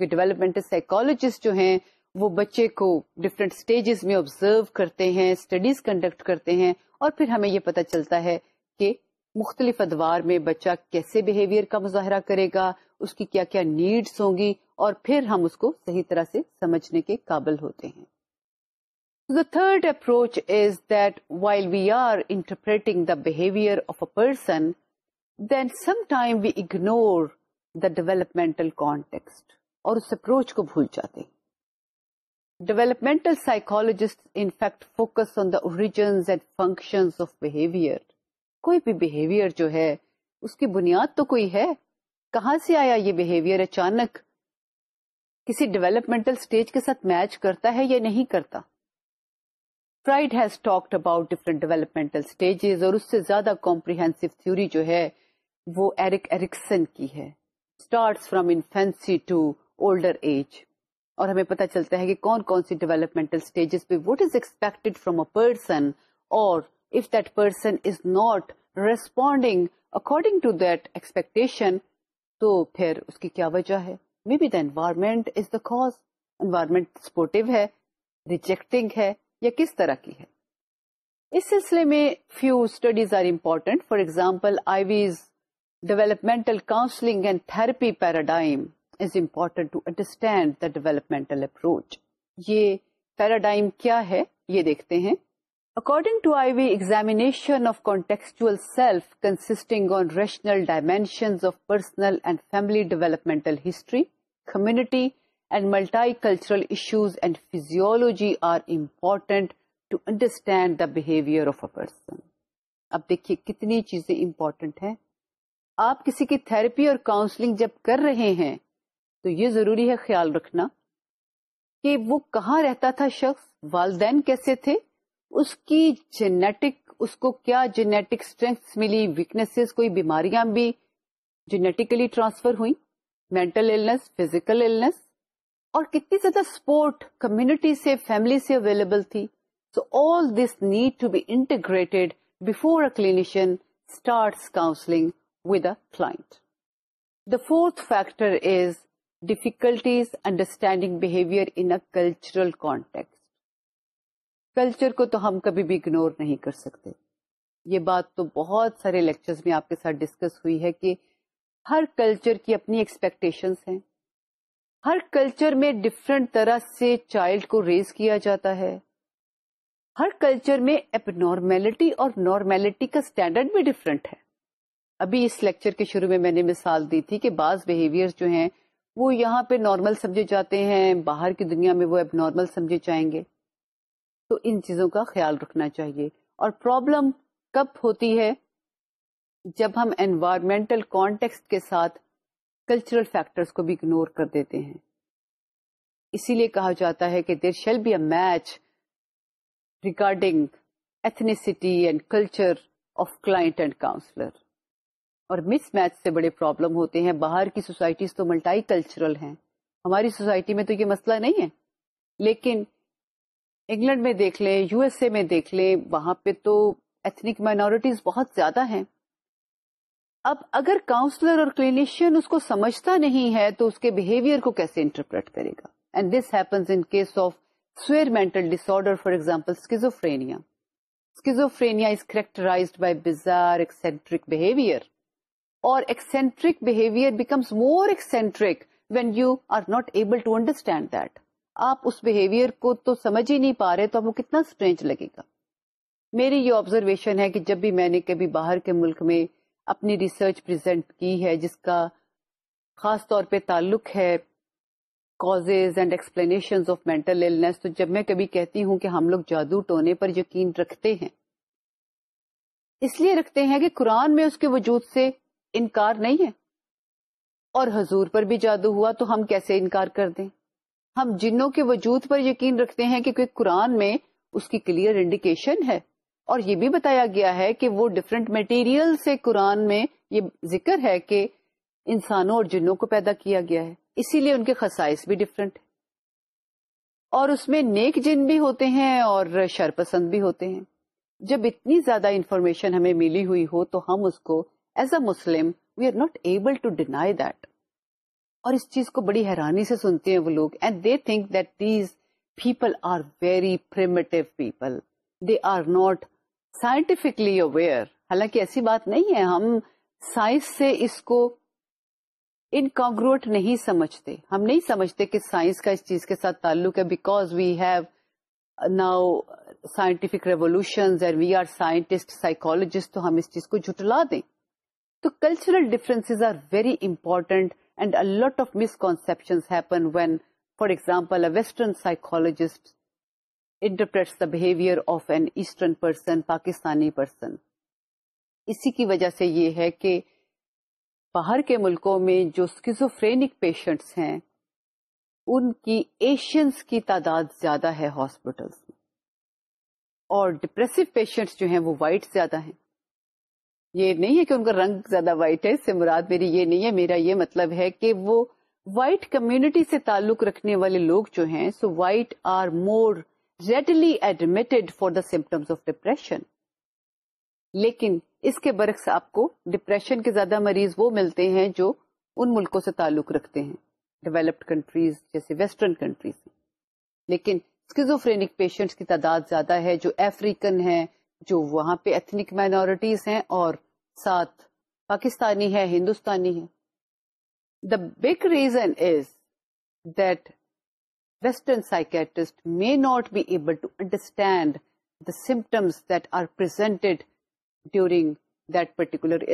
developmental psychologist جو ہیں، وہ بچے کو ڈفرینٹ اسٹیجز میں آبزرو کرتے ہیں اسٹڈیز کنڈکٹ کرتے ہیں اور پھر ہمیں یہ پتا چلتا ہے کہ مختلف ادوار میں بچہ کیسے بہیویئر کا مظاہرہ کرے گا، اس کی کیا کیا نیڈس ہوں گی اور پھر ہم اس کو صحیح طرح سے سمجھنے کے قابل ہوتے ہیں۔ The third approach is that while we are interpreting the behaviour of a person then sometime we ignore the developmental context اور اس اپروچ کو بھول جاتے ہیں۔ Developmental psychologist in fact focus on the origins and functions of behaviour کوئی بھی بہیویئر جو ہے، اس کی بنیاد تو کوئی ہے؟ کہاں سے آیا یہ بہیویئر اچانک؟ کسی ڈیولپمنٹل اسٹیج کے ساتھ میچ کرتا ہے یا نہیں کرتا؟ Freud has talked about different developmental stages اور اس سے زیادہ کمپریہنسو تھیوری جو ہے، وہ ایرک ایرکسن کی ہے۔ Start from infancy to older age اور ہمیں پتا چلتا ہے کہ کون کون سی ڈیولپمنٹل اسٹیجز پہ what is expected from a person اور if that person is not responding according to that expectation تو پھر اس کی کیا وجہ ہے؟ May be the environment is the cause environment supportive ہے ریجیکٹنگ ہے یا کس طرح کی ہے؟ اس سلسلے میں few studies are important for example Ivey's developmental counselling and therapy paradigm is important to understand the developmental approach یہ پیراڈائم کیا ہے یہ دیکھتے ہیں۔ According to Ivey examination of contextual self consisting on rational dimensions of personal and family developmental history community and multicultural issues and physiology are important to understand the behaviour of a person اب دیکھیے کتنی چیزیں امپورٹنٹ ہیں۔ آپ کسی کی تھراپی اور کاؤنسلنگ جب کر رہے ہیں تو یہ ضروری ہے خیال رکھنا کہ وہ کہاں رہتا تھا شخص، والدین کیسے تھے، اس کی جینیٹک اس کو کیا جینیٹک اسٹرینگس ملی ویکنیسز کوئی بیماریاں بھی جینیٹیکلی ٹرانسفر ہوئی مینٹل ایلنس فزیکل ایلنس اور کتنی زیادہ سپورٹ کمیونٹی سے فیملی سے اویلیبل تھی۔ So all this need to be integrated before a clinician start counselling with a client the fourth factor is difficulties understanding behaviour in a cultural context culture کو تو ہم کبھی بھی اگنور نہیں کر سکتے۔ یہ بات تو بہت سارے لیکچرز میں آپ کے ساتھ ڈسکس ہوئی ہے کہ ہر کلچر کی اپنی ایکسپیکٹیشنس ہیں۔ ہر کلچر میں ڈفرینٹ طرح سے چائلڈ کو ریز کیا جاتا ہے۔ ہر کلچر میں اپ نارمیلٹی اور نارمیلٹی کا اسٹینڈرڈ بھی ڈفرینٹ ہے۔ ابھی اس لیکچر کے شروع میں میں نے مثال دی تھی کہ بعض بہیویئر جو ہیں وہ یہاں پہ نارمل سمجھے جاتے ہیں، باہر کی دنیا میں وہ اب نارمل سمجھے جائیں گے۔ تو ان چیزوں کا خیال رکھنا چاہیے۔ اور پرابلم کب ہوتی ہے؟ جب ہم انوائرمنٹل کانٹیکس کے ساتھ کلچرل فیکٹرز کو بھی اگنور کر دیتے ہیں۔ اسی لیے کہا جاتا ہے کہ there shall be a match regarding ethnicity and culture of client and counsellor اور مس میچ سے بڑے پرابلم ہوتے ہیں۔ باہر کی سوسائٹیز تو ملٹائی کلچرل ہیں۔ ہماری سوسائٹی میں تو یہ مسئلہ نہیں ہے۔ لیکن انگلینڈ میں دیکھ لیں، یو ایس اے میں دیکھ لیں، وہاں پہ تو ایتھنک مائنورٹیز بہت زیادہ ہیں۔ اب اگر کاؤنسلر اور کلینیشین اس کو سمجھتا نہیں ہے تو اس کے بہیویئر کو کیسے انٹرپریٹ کرے گا؟ And this happens in case of severe mental disorder for example schizophrenia schizophrenia is characterised by bizarre eccentric behaviour اور eccentric behaviour becomes more eccentric when you are not able to understand that آپ اس بہیویئر کو تو سمجھ ہی نہیں پا رہے تو آپ کو کتنا اسٹرینج لگے گا۔ میری یہ آبزرویشن ہے کہ جب بھی میں نے کبھی باہر کے ملک میں اپنی ریسرچ پریزنٹ کی ہے جس کا خاص طور پہ تعلق ہے cause and explanation of mental illness تو جب میں کبھی کہتی ہوں کہ ہم لوگ جادو ٹونے پر یقین رکھتے ہیں، اس لیے رکھتے ہیں کہ قرآن میں اس کے وجود سے انکار نہیں ہے۔ اور حضور پر بھی جادو ہوا تو ہم کیسے انکار کر دیں؟ ہم جنوں کے وجود پر یقین رکھتے ہیں کہ قرآن میں اس کی کلیئر انڈیکیشن ہے۔ اور یہ بھی بتایا گیا ہے کہ وہ ڈفرینٹ مٹیریل سے قرآن میں یہ ذکر ہے کہ انسانوں اور جنوں کو پیدا کیا گیا ہے۔ اسی لیے ان کے خصائص بھی ڈفرینٹ اور اس میں نیک جن بھی ہوتے ہیں اور شر پسند بھی ہوتے ہیں۔ جب اتنی زیادہ انفارمیشن ہمیں ملی ہوئی ہو تو ہم اس کو as a Muslim we are not able to deny that اور اس چیز کو بڑی حیرانی سے سنتے ہیں وہ لوگ. And they think that these people are very primitive people they are not scientifically aware حالانکہ ایسی بات نہیں ہے. ہم سائنس سے اس کو انکانگروٹ نہیں سمجھتے. ہم نہیں سمجھتے کہ سائنس کا اس چیز کے ساتھ تعلق ہے. Because we have now scientific revolution we are scientist psychologist تو ہم اس چیز کو جٹلا دیں. تو cultural difference are very important and a of misconception happen when for example western psychologist interprets the behaviour of an eastern person Pakistani person اسی کی وجہ سے یہ ہے کہ باہر کے ملکوں میں جو اسکیزوفرینک پیشنٹس ہیں، ان کی ایشینس کی تعداد زیادہ ہے ہاسپٹلس میں۔ اور ڈپریسو پیشنٹس جو ہیں وہ وائٹ زیادہ ہیں۔ یہ نہیں ہے کہ ان کا رنگ زیادہ وائٹ ہے، اس سے مراد میری یہ نہیں ہے، میرا یہ مطلب ہے کہ وہ وائٹ کمیونٹی سے تعلق رکھنے والے لوگ جو ہیں so white are more readily admitted for the symptoms of depression لیکن اس کے برعکس آپ کو ڈپریشن کے زیادہ مریض وہ ملتے ہیں جو ان ملکوں سے تعلق رکھتے ہیں ڈیولپڈ کنٹریز جیسے ویسٹرن کنٹریز لیکن اسکیزوفرینک پیشنٹس کی تعداد زیادہ ہے، جو افریقن ہیں جو وہاں پہ ایتھنک مائنورٹیز ہیں اور ساتھ پاکستانی ہے، ہندوستانی ہے۔ The big reason is that western psychiatrist may not be able to understand the symptoms that are presented during that particular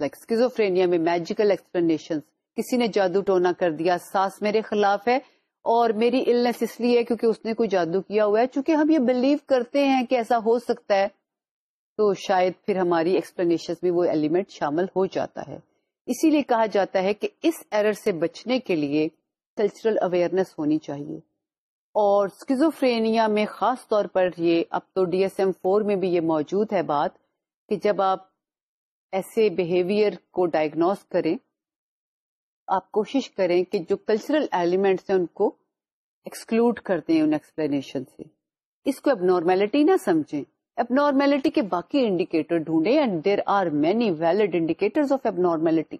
like schizophrenia میں میجیکل ایکسپلینیشن کسی نے جادو ٹونا کر دیا ساس میرے خلاف ہے اور میری النس اس لیے کیونکہ اس نے کوئی جادو کیا ہوا ہے۔ چونکہ ہم یہ بلیو کرتے ہیں کہ ایسا ہو سکتا ہے، تو شاید پھر ہماری ایکسپلینیشن میں وہ ایلیمنٹ شامل ہو جاتا ہے۔ اسی لیے کہا جاتا ہے کہ اس ایرر سے بچنے کے لیے کلچرل اویئرنیس ہونی چاہیے۔ اور اسکیزوفرینیا میں خاص طور پر یہ، اب تو ڈی ایس ایم فور میں بھی یہ موجود ہے بات کہ جب آپ ایسے بہیویئر کو ڈائگنوز کریں آپ کوشش کریں کہ جو کلچرل ایلیمنٹس ہیں ان کو ایکسکلوڈ کرتے ہیں ان ایکسپلینیشن سے۔ اس کو اب نارمیلٹی نہ سمجھیں۔ اب نارمیلٹی کے باقی indicator ڈھونڈے and there are many valid indicator of abnormality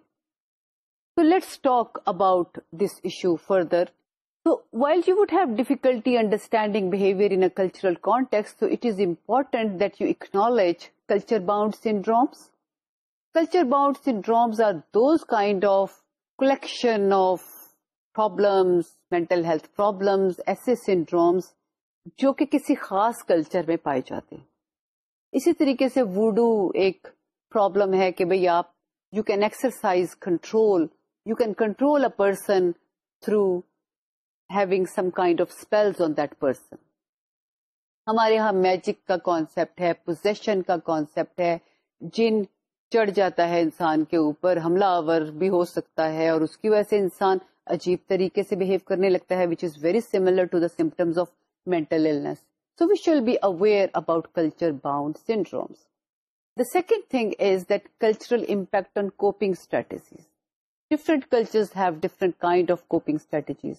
تو let's talk about this issue further So while you would have difficulty understanding behavior in a cultural context, so it is important that you acknowledge culture bound syndromes. Culture bound syndromes are those kind of collection of problems, mental health problems, ایسے syndromes جو کہ کسی خاص کلچر میں پائے جاتے ہیں۔ اسی طریقے سے ووڈو ایک پرابلم ہے کہ بھئی آپ you can exercise control you can control a person through having some kind of spells on that person ہمارے یہاں میجک کا کانسیپٹ ہے پوزیشن کا کانسیپٹ ہے جن چڑھ جاتا ہے انسان کے اوپر، حملہ آور بھی ہو سکتا ہے اور اس کی وجہ سے انسان عجیب طریقے سے بہیو کرنے لگتا ہے which is very similar to the symptoms of mental so we shall be aware about culture bound syndromes the second thing is that cultural impact on coping strategies different culture have different kind of coping strategies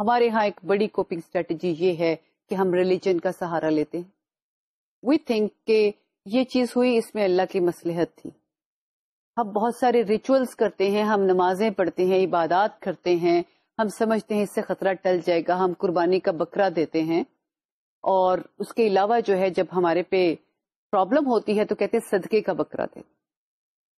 ہمارے یہاں ایک بڑی کوپنگ اسٹریٹجی یہ ہے کہ ہم ریلیجن کا سہارا لیتے ہیں۔ وی تھنک کہ یہ چیز ہوئی، اس میں اللہ کی مسلحت تھی۔ ہم بہت سارے ریچولس کرتے ہیں، ہم نمازیں پڑھتے ہیں، عبادات کرتے ہیں۔ ہم سمجھتے ہیں اس سے خطرہ ٹل جائے گا، ہم قربانی کا بکرا دیتے ہیں۔ اور اس کے علاوہ جو ہے، جب ہمارے پہ پرابلم ہوتی ہے تو کہتے ہیں صدقے کا بکرا دے۔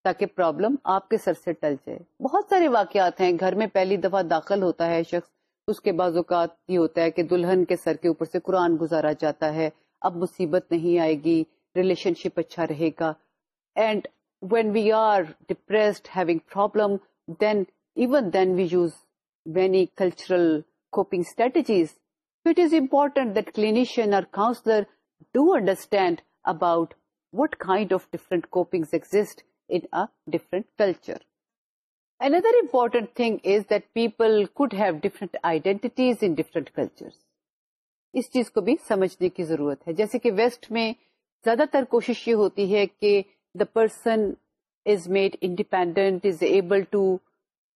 تاکہ پرابلم آپ کے سر سے ٹل جائے۔ بہت سارے واقعات ہیں۔ گھر میں پہلی دفعہ داخل ہوتا ہے شخص، اس کے بعض اوقات یہ ہوتا ہے کہ دلہن کے سر کے اوپر سے قرآن گزارا جاتا ہے۔ اب مصیبت نہیں آئے گی۔ ریلیشن شپ اچھا رہے گا۔ And when we are depressed having problem then even then we use many cultural coping strategies it is important that clinician اور counsellor do understand about what kind of different coping exist in different culture Another important thing is that people could have different identities in different cultures. اس چیز کو بھی سمجھنے کی ضرورت ہے۔ جیسے کہ ویسٹ میں زیادہ تر کوشش یہ ہوتی ہے کہ the person is made independent is able to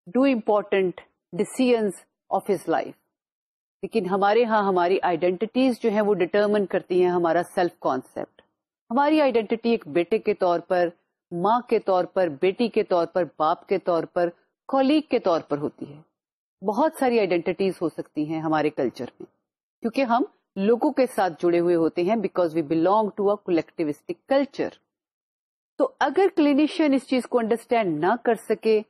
do important decisions of his life لیکن ہمارے ہاں ہماری آئیڈینٹیز جو ہیں وہ ڈٹرمن کرتی ہیں ہمارا سیلف کانسیپٹ ہماری آئیڈینٹی ایک بیٹے کے طور پر، ماں کے طور پر، بیٹی کے طور پر، باپ کے طور پر کولیگ کے طور پر ہوتی ہے۔ بہت ساری آئیڈینٹیز ہو سکتی ہیں ہمارے کلچر میں۔ کیونکہ ہم لوگوں کے ساتھ جڑے ہوئے ہوتے ہیں because we belong to a collectivistic culture تو اگر کلینیشین اس چیز کو انڈرسٹینڈ نہ کر سکے،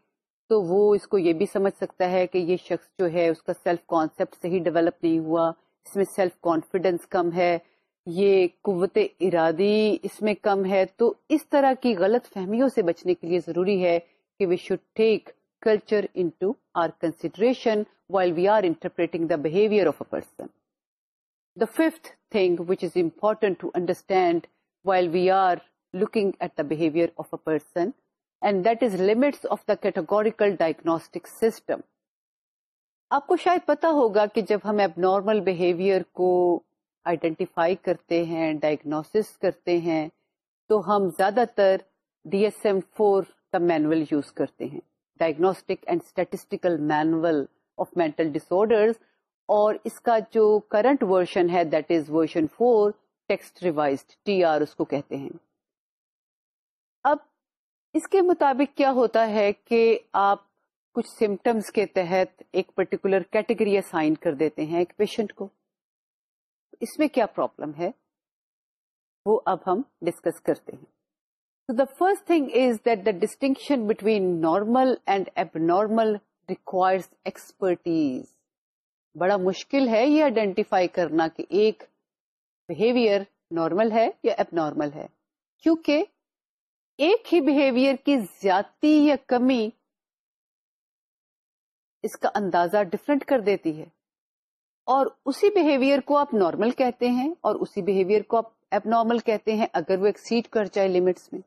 تو وہ اس کو یہ بھی سمجھ سکتا ہے کہ یہ شخص جو ہے، اس کا سیلف کانسیپٹ صحیح ڈیولپ نہیں ہوا، اس میں سیلف کانفیڈینس کم ہے، یہ قوت ارادی اس میں کم ہے تو اس طرح کی غلط فہمیوں سے بچنے کے لیے ضروری ہے کہ we should take culture into our consideration while we are interpreting the behavior of a person. The fifth thing which is important to understand while we are looking at the behavior of a person, and that is limits of the categorical diagnostic system. آپ کو شاید پتا ہوگا کہ جب ہم اب نارمل بہیویئر کو آئیڈینٹیفائی کرتے ہیں ڈائگنوسس کرتے ہیں تو ہم زیادہ تر ڈی ایس ایم فور کا مینوئل یوز کرتے ہیں diagnostic and statistical manual of mental disorder اور اس کا جو کرنٹ ورژن ہے that is version four text revised T R اس کو کہتے ہیں۔ اب اس کے مطابق کیا ہوتا ہے کہ آپ کچھ سمٹمس کے تحت ایک پرٹیکولر کیٹیگری اسائن کر دیتے ہیں ایک پیشنٹ کو۔ اس میں کیا پرابلم ہے؟ وہ اب ہم ڈسکس کرتے ہیں۔ The first thing is that the distinction between normal and abnormal requires expertise بڑا مشکل ہے یہ آئیڈینٹیفائی کرنا کہ ایک بہیویئر نارمل ہے یا ایب نارمل ہے۔ کیونکہ ایک ہی بہیویئر کی زیادتی یا کمی اس کا اندازہ ڈفرینٹ کر دیتی ہے۔ اور اسی بہیویئر کو آپ نارمل کہتے ہیں اور اسی بہیویئر کو آپ ایب نارمل کہتے ہیں اگر وہ ایکسیڈ کر جائے لمٹس میں۔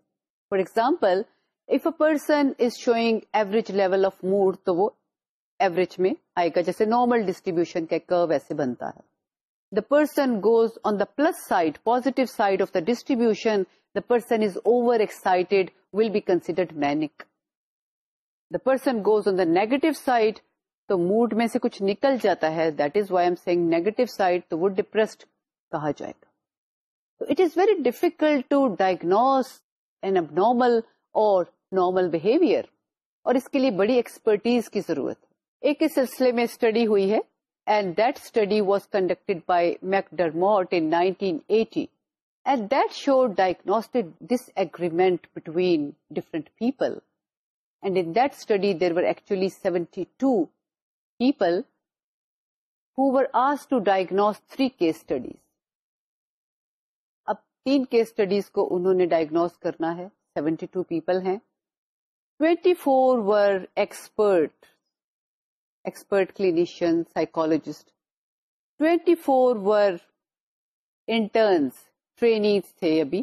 For example if a person is showing average level of mood تو وہ ایوریج میں آئے گا، جیسے نارمل ڈسٹریبیوشن کا کرو ایسے بنتا ہے۔ The person goes on the plus side positive side of the distribution the person is over excited will be considered manic the person goes on the negative side تو موڈ میں سے کچھ نکل جاتا ہے۔ دیٹ از وائی ایم سیگ نیگیٹو سائڈ تو وہ ڈپریسڈ کہا جائے گا۔ تو it is very difficult to diagnose an abnormal اور نارمل بہیویئر اور اس کے لیے بڑی ایکسپرٹیز کی ضرورت ہے۔ ایک اس سلسلے میں اسٹڈی ہوئی ہے and that study was conducted by McDermott in 1980 and that show diagnostic disagreement between different people and in that study there were actually 72 people who were asked to diagnose three case studies. اب تین کیس اسٹڈیز کو انہوں نے ڈائگنوز کرنا ہے سیونٹی ٹو پیپل ہیں. Twenty four were expert clinician psychologist twenty four were interns trainees تھے ابھی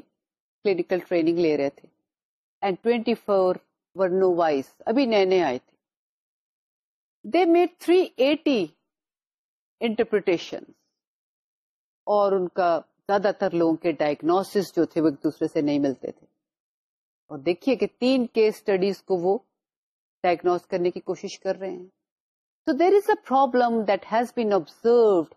کلینکل ٹریننگ لے رہے تھے and twenty four were new ابھی نئے نئے آئے تھے they made three eighty interpretation اور ان کا زیادہ تر لوگوں کے ڈائگنوس جو تھے وہ ایک دوسرے سے نہیں ملتے تھے اور دیکھیے کہ تین کیس اسٹڈیز کو وہ ڈائگنوز کرنے کی کوشش کر رہے ہیں تو there is a problem that has been observed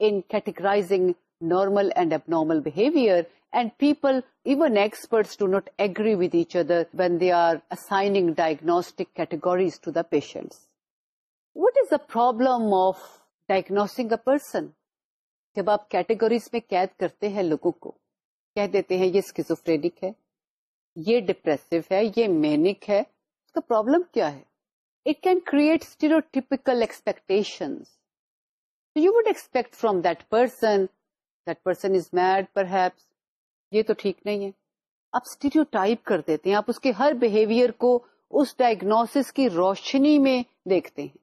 in categorizing normal and abnormal behaviour and people even experts do not agree with each other when they are assigning diagnostic categories to the patients what is the problem of diagnosing a person جب آپ کیٹیگریز میں قید کرتے ہیں لوگوں کو، کہہ دیتے ہیں یہ اسکیزوفرینک ہے، یہ ڈپریسو ہے، یہ مینک ہے، اس کا پرابلم کیا ہے؟ It can create stereotypical expectation you would expect from that person that person is mad perhaps یہ تو ٹھیک نہیں ہے. آپ اسٹیریو ٹائپ کر دیتے ہیں، آپ اس کے ہر بہیویئر کو اس ڈائگنوس کی روشنی میں دیکھتے ہیں۔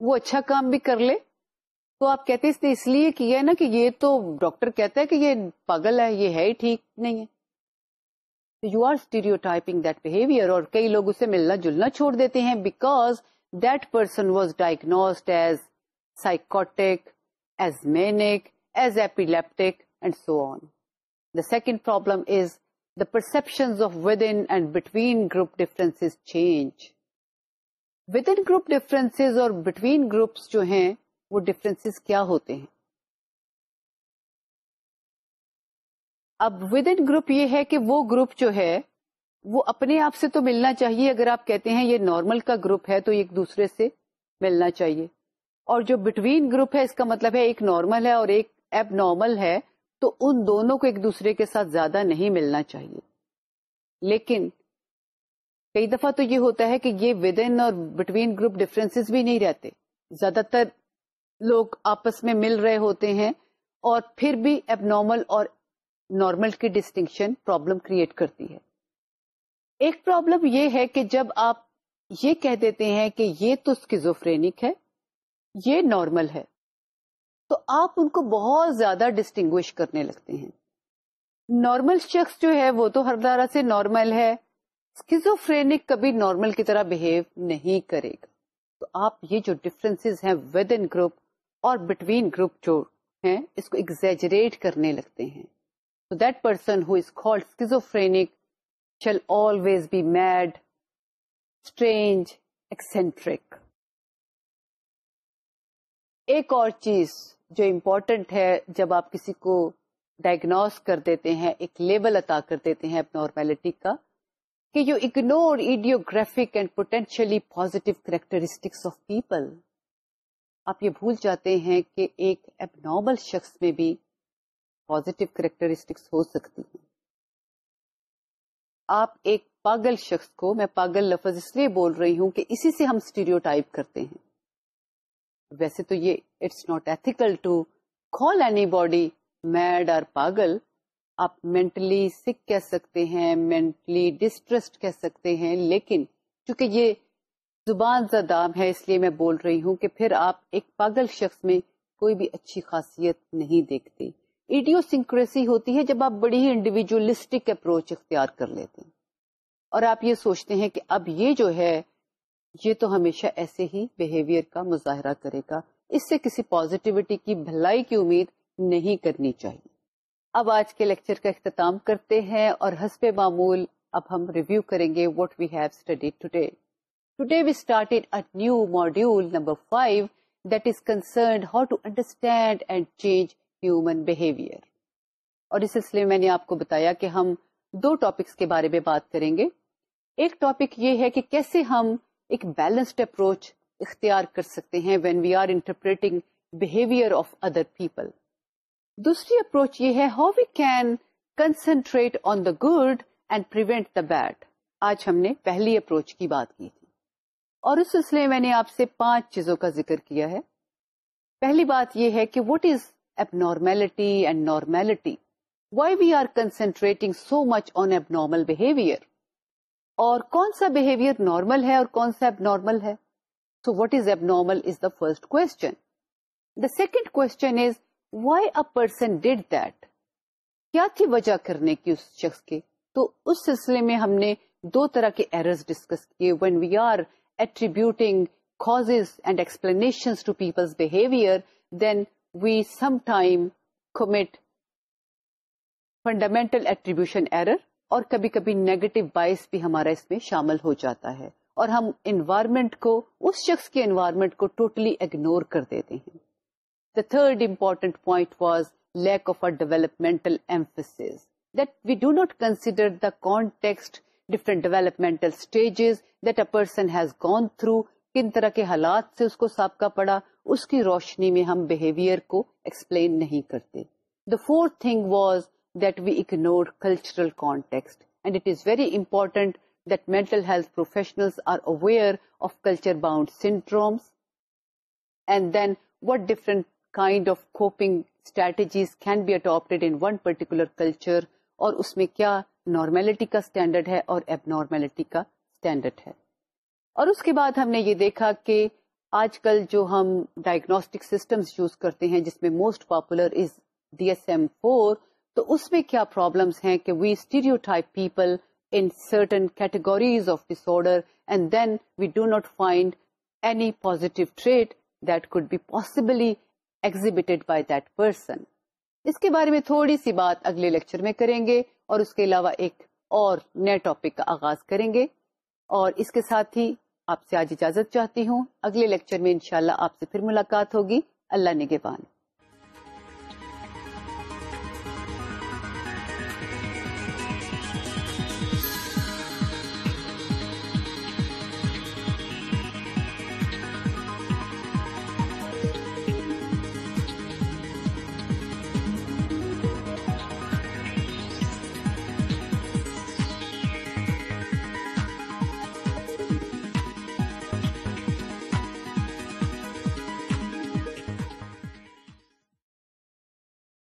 وہ اچھا کام بھی کر لے۔ تو آپ کہتے اس نے اس لیے کیا ہے نا کہ یہ تو ڈاکٹر کہتا ہے کہ یہ پاگل ہے، یہ ہے ہی ٹھیک نہیں ہے۔ You are stereotyping that behaviour اور کئی لوگ اسے ملنا جلنا چھوڑ دیتے ہیں because that person was diagnosed as psychotic as manic as epileptic and so on the second problem is the perception of within and between group difference change within group difference اور بٹوین گروپس جو ہیں وہ ڈفرینس کیا ہوتے ہیں؟ اب ود ان گروپ یہ ہے کہ وہ گروپ جو ہے، وہ اپنے آپ سے تو ملنا چاہیے، اگر آپ کہتے ہیں یہ نارمل کا گروپ ہے تو ایک دوسرے سے ملنا چاہیے۔ اور جو بٹوین گروپ ہے، اس کا مطلب ہے ایک نارمل ہے اور ایک ایب نارمل ہے، تو ان دونوں کو ایک دوسرے کے ساتھ زیادہ نہیں ملنا چاہیے۔ لیکن کئی دفعہ تو یہ ہوتا ہے کہ یہ ود ان اور بٹوین گروپ ڈفرینس بھی نہیں رہتے۔ زیادہ تر لوگ آپس میں مل رہے ہوتے ہیں اور پھر بھی اب نارمل اور نارمل کی ڈسٹنکشن پرابلم کریٹ کرتی ہے۔ ایک پرابلم یہ ہے کہ جب آپ یہ کہہ دیتے ہیں کہ یہ تو اسکیزوفرینک ہے، یہ نارمل ہے، تو آپ ان کو بہت زیادہ ڈسٹنگوش کرنے لگتے ہیں۔ نارمل شخص جو ہے وہ تو ہر طرح سے نارمل ہے اسکیزوفرینک کبھی نارمل کی طرح بہیو نہیں کرے گا۔ تو آپ یہ جو ڈفرینس ہیں ود ان گروپ اور بٹوین گروپ جو ہیں، اس کو ایگزیجریٹ کرنے لگتے ہیں۔ So that person who is called schizophrenic shall always be mad, strange, eccentric. ایک اور چیز جو امپورٹنٹ ہے جب آپ کسی کو ڈائگنوز کر دیتے ہیں ایک لیبل عطا کر دیتے ہیں نارمیلٹی کا کہ you ignore idiographic and potentially positive characteristics of people آپ یہ بھول جاتے ہیں کہ ایک اب نارمل شخص میں بھی پازیٹیو کریکٹرسٹکس ہو سکتی ہیں۔ آپ ایک پاگل شخص کو، میں پاگل لفظ اس لیے بول رہی ہوں کہ اسی سے ہم اسٹیریو ٹائپ کرتے ہیں۔ ویسے تو یہ it's not ethical to call anybody mad اور پاگل۔ آپ مینٹلی سک کہہ سکتے ہیں مینٹلی ڈسٹرسڈ کہہ سکتے ہیں، لیکن چونکہ یہ زبان زدام ہے، اس لیے میں بول رہی ہوں کہ پھر آپ ایک پاگل شخص میں کوئی بھی اچھی خاصیت نہیں دیکھتے۔ ایڈیو سنکریسی ہوتی ہے جب آپ بڑی ہی انڈیویجلسٹک اپروچ اختیار کر لیتے ہیں۔ اور آپ یہ سوچتے ہیں کہ اب یہ جو ہے، یہ تو ہمیشہ ایسے ہی بہیویئر کا مظاہرہ کرے گا۔ اس سے کسی پازیٹیوٹی کی بھلائی کی امید نہیں کرنی چاہیے۔ اب آج کے لیکچر کا اختتام کرتے ہیں اور حسب معمول اب ہم ریویو کریں گے what we have study today today we started new module number five that is concerned how to understand and change human behaviour اور اس سلسلے میں نے آپ کو بتایا کہ ہم دو ٹاپکس کے بارے میں بات کریں گے۔ ایک ٹاپک یہ ہے کہ کیسے ہم ایک بیلنسڈ اپروچ اختیار کر سکتے ہیں when we are interpreting behaviour of other people دوسری اپروچ یہ ہے how we can concentrate on the good and prevent the bad آج ہم نے پہلی اپروچ کی بات کی تھی۔ اور اس سلسلے میں میں نے آپ سے پانچ چیزوں کا ذکر کیا ہے۔ پہلی بات یہ ہے کہ what is abnormality and normality. Why we are concentrating so much on abnormal behavior? اور کون سا بہیویئر نارمل ہے اور کون سا اب نارمل ہے؟ So what is abnormal is the first question the second question is why a person did that کیا تھی وجہ کرنے کی اس شخص کے؟ تو اس سلسلے میں ہم نے دو طرح کے ایررز ڈسکس کیے. When we are attributing cause and explanation to people's behaviour then we some time commit fundamental attribution error اور کبھی کبھی نیگیٹو بائس بھی ہمارا اس میں شامل ہو جاتا ہے اور ہم انوائرمنٹ کو، اس شخص کے انوائرمنٹ کو ٹوٹلی اگنور کر دیتے ہیں۔ The third important point was lack of a developmental emphasis that we do not consider the context different developmental stages that a person has gone through کن طرح کے حالات سے اس کو سابقہ پڑا اس کی روشنی میں ہم بہیویئر کو ایکسپلین نہیں کرتے۔ The fourth thing was that we ignore cultural context and it is very important that mental health professional are aware of culture bound syndromes and then what different kind of coping strategies can be adapted in one particular culture اور اس میں کیا نارمیلٹی کا اسٹینڈرڈ ہے اور ایب نارمیلٹی کا اسٹینڈرڈ ہے۔ اور اس کے بعد ہم نے یہ دیکھا کہ آج کل جو ہم ڈائگنوسٹک سسٹمز یوز کرتے ہیں، جس میں most popular is D S M four تو اس میں کیا پرابلمس ہیں کہ we stereotype people in certain categories of disorder and then we do not find any positive trait that could be possibly exhibited by that person اس کے بارے میں تھوڑی سی بات اگلے لیکچر میں کریں گے اور اس کے علاوہ ایک اور نئے ٹاپک کا آغاز کریں گے اور اس کے ساتھ ہی آپ سے آج اجازت چاہتی ہوں۔ اگلے لیکچر میں انشاءاللہ شاء آپ سے پھر ملاقات ہوگی۔ اللہ نگہبان۔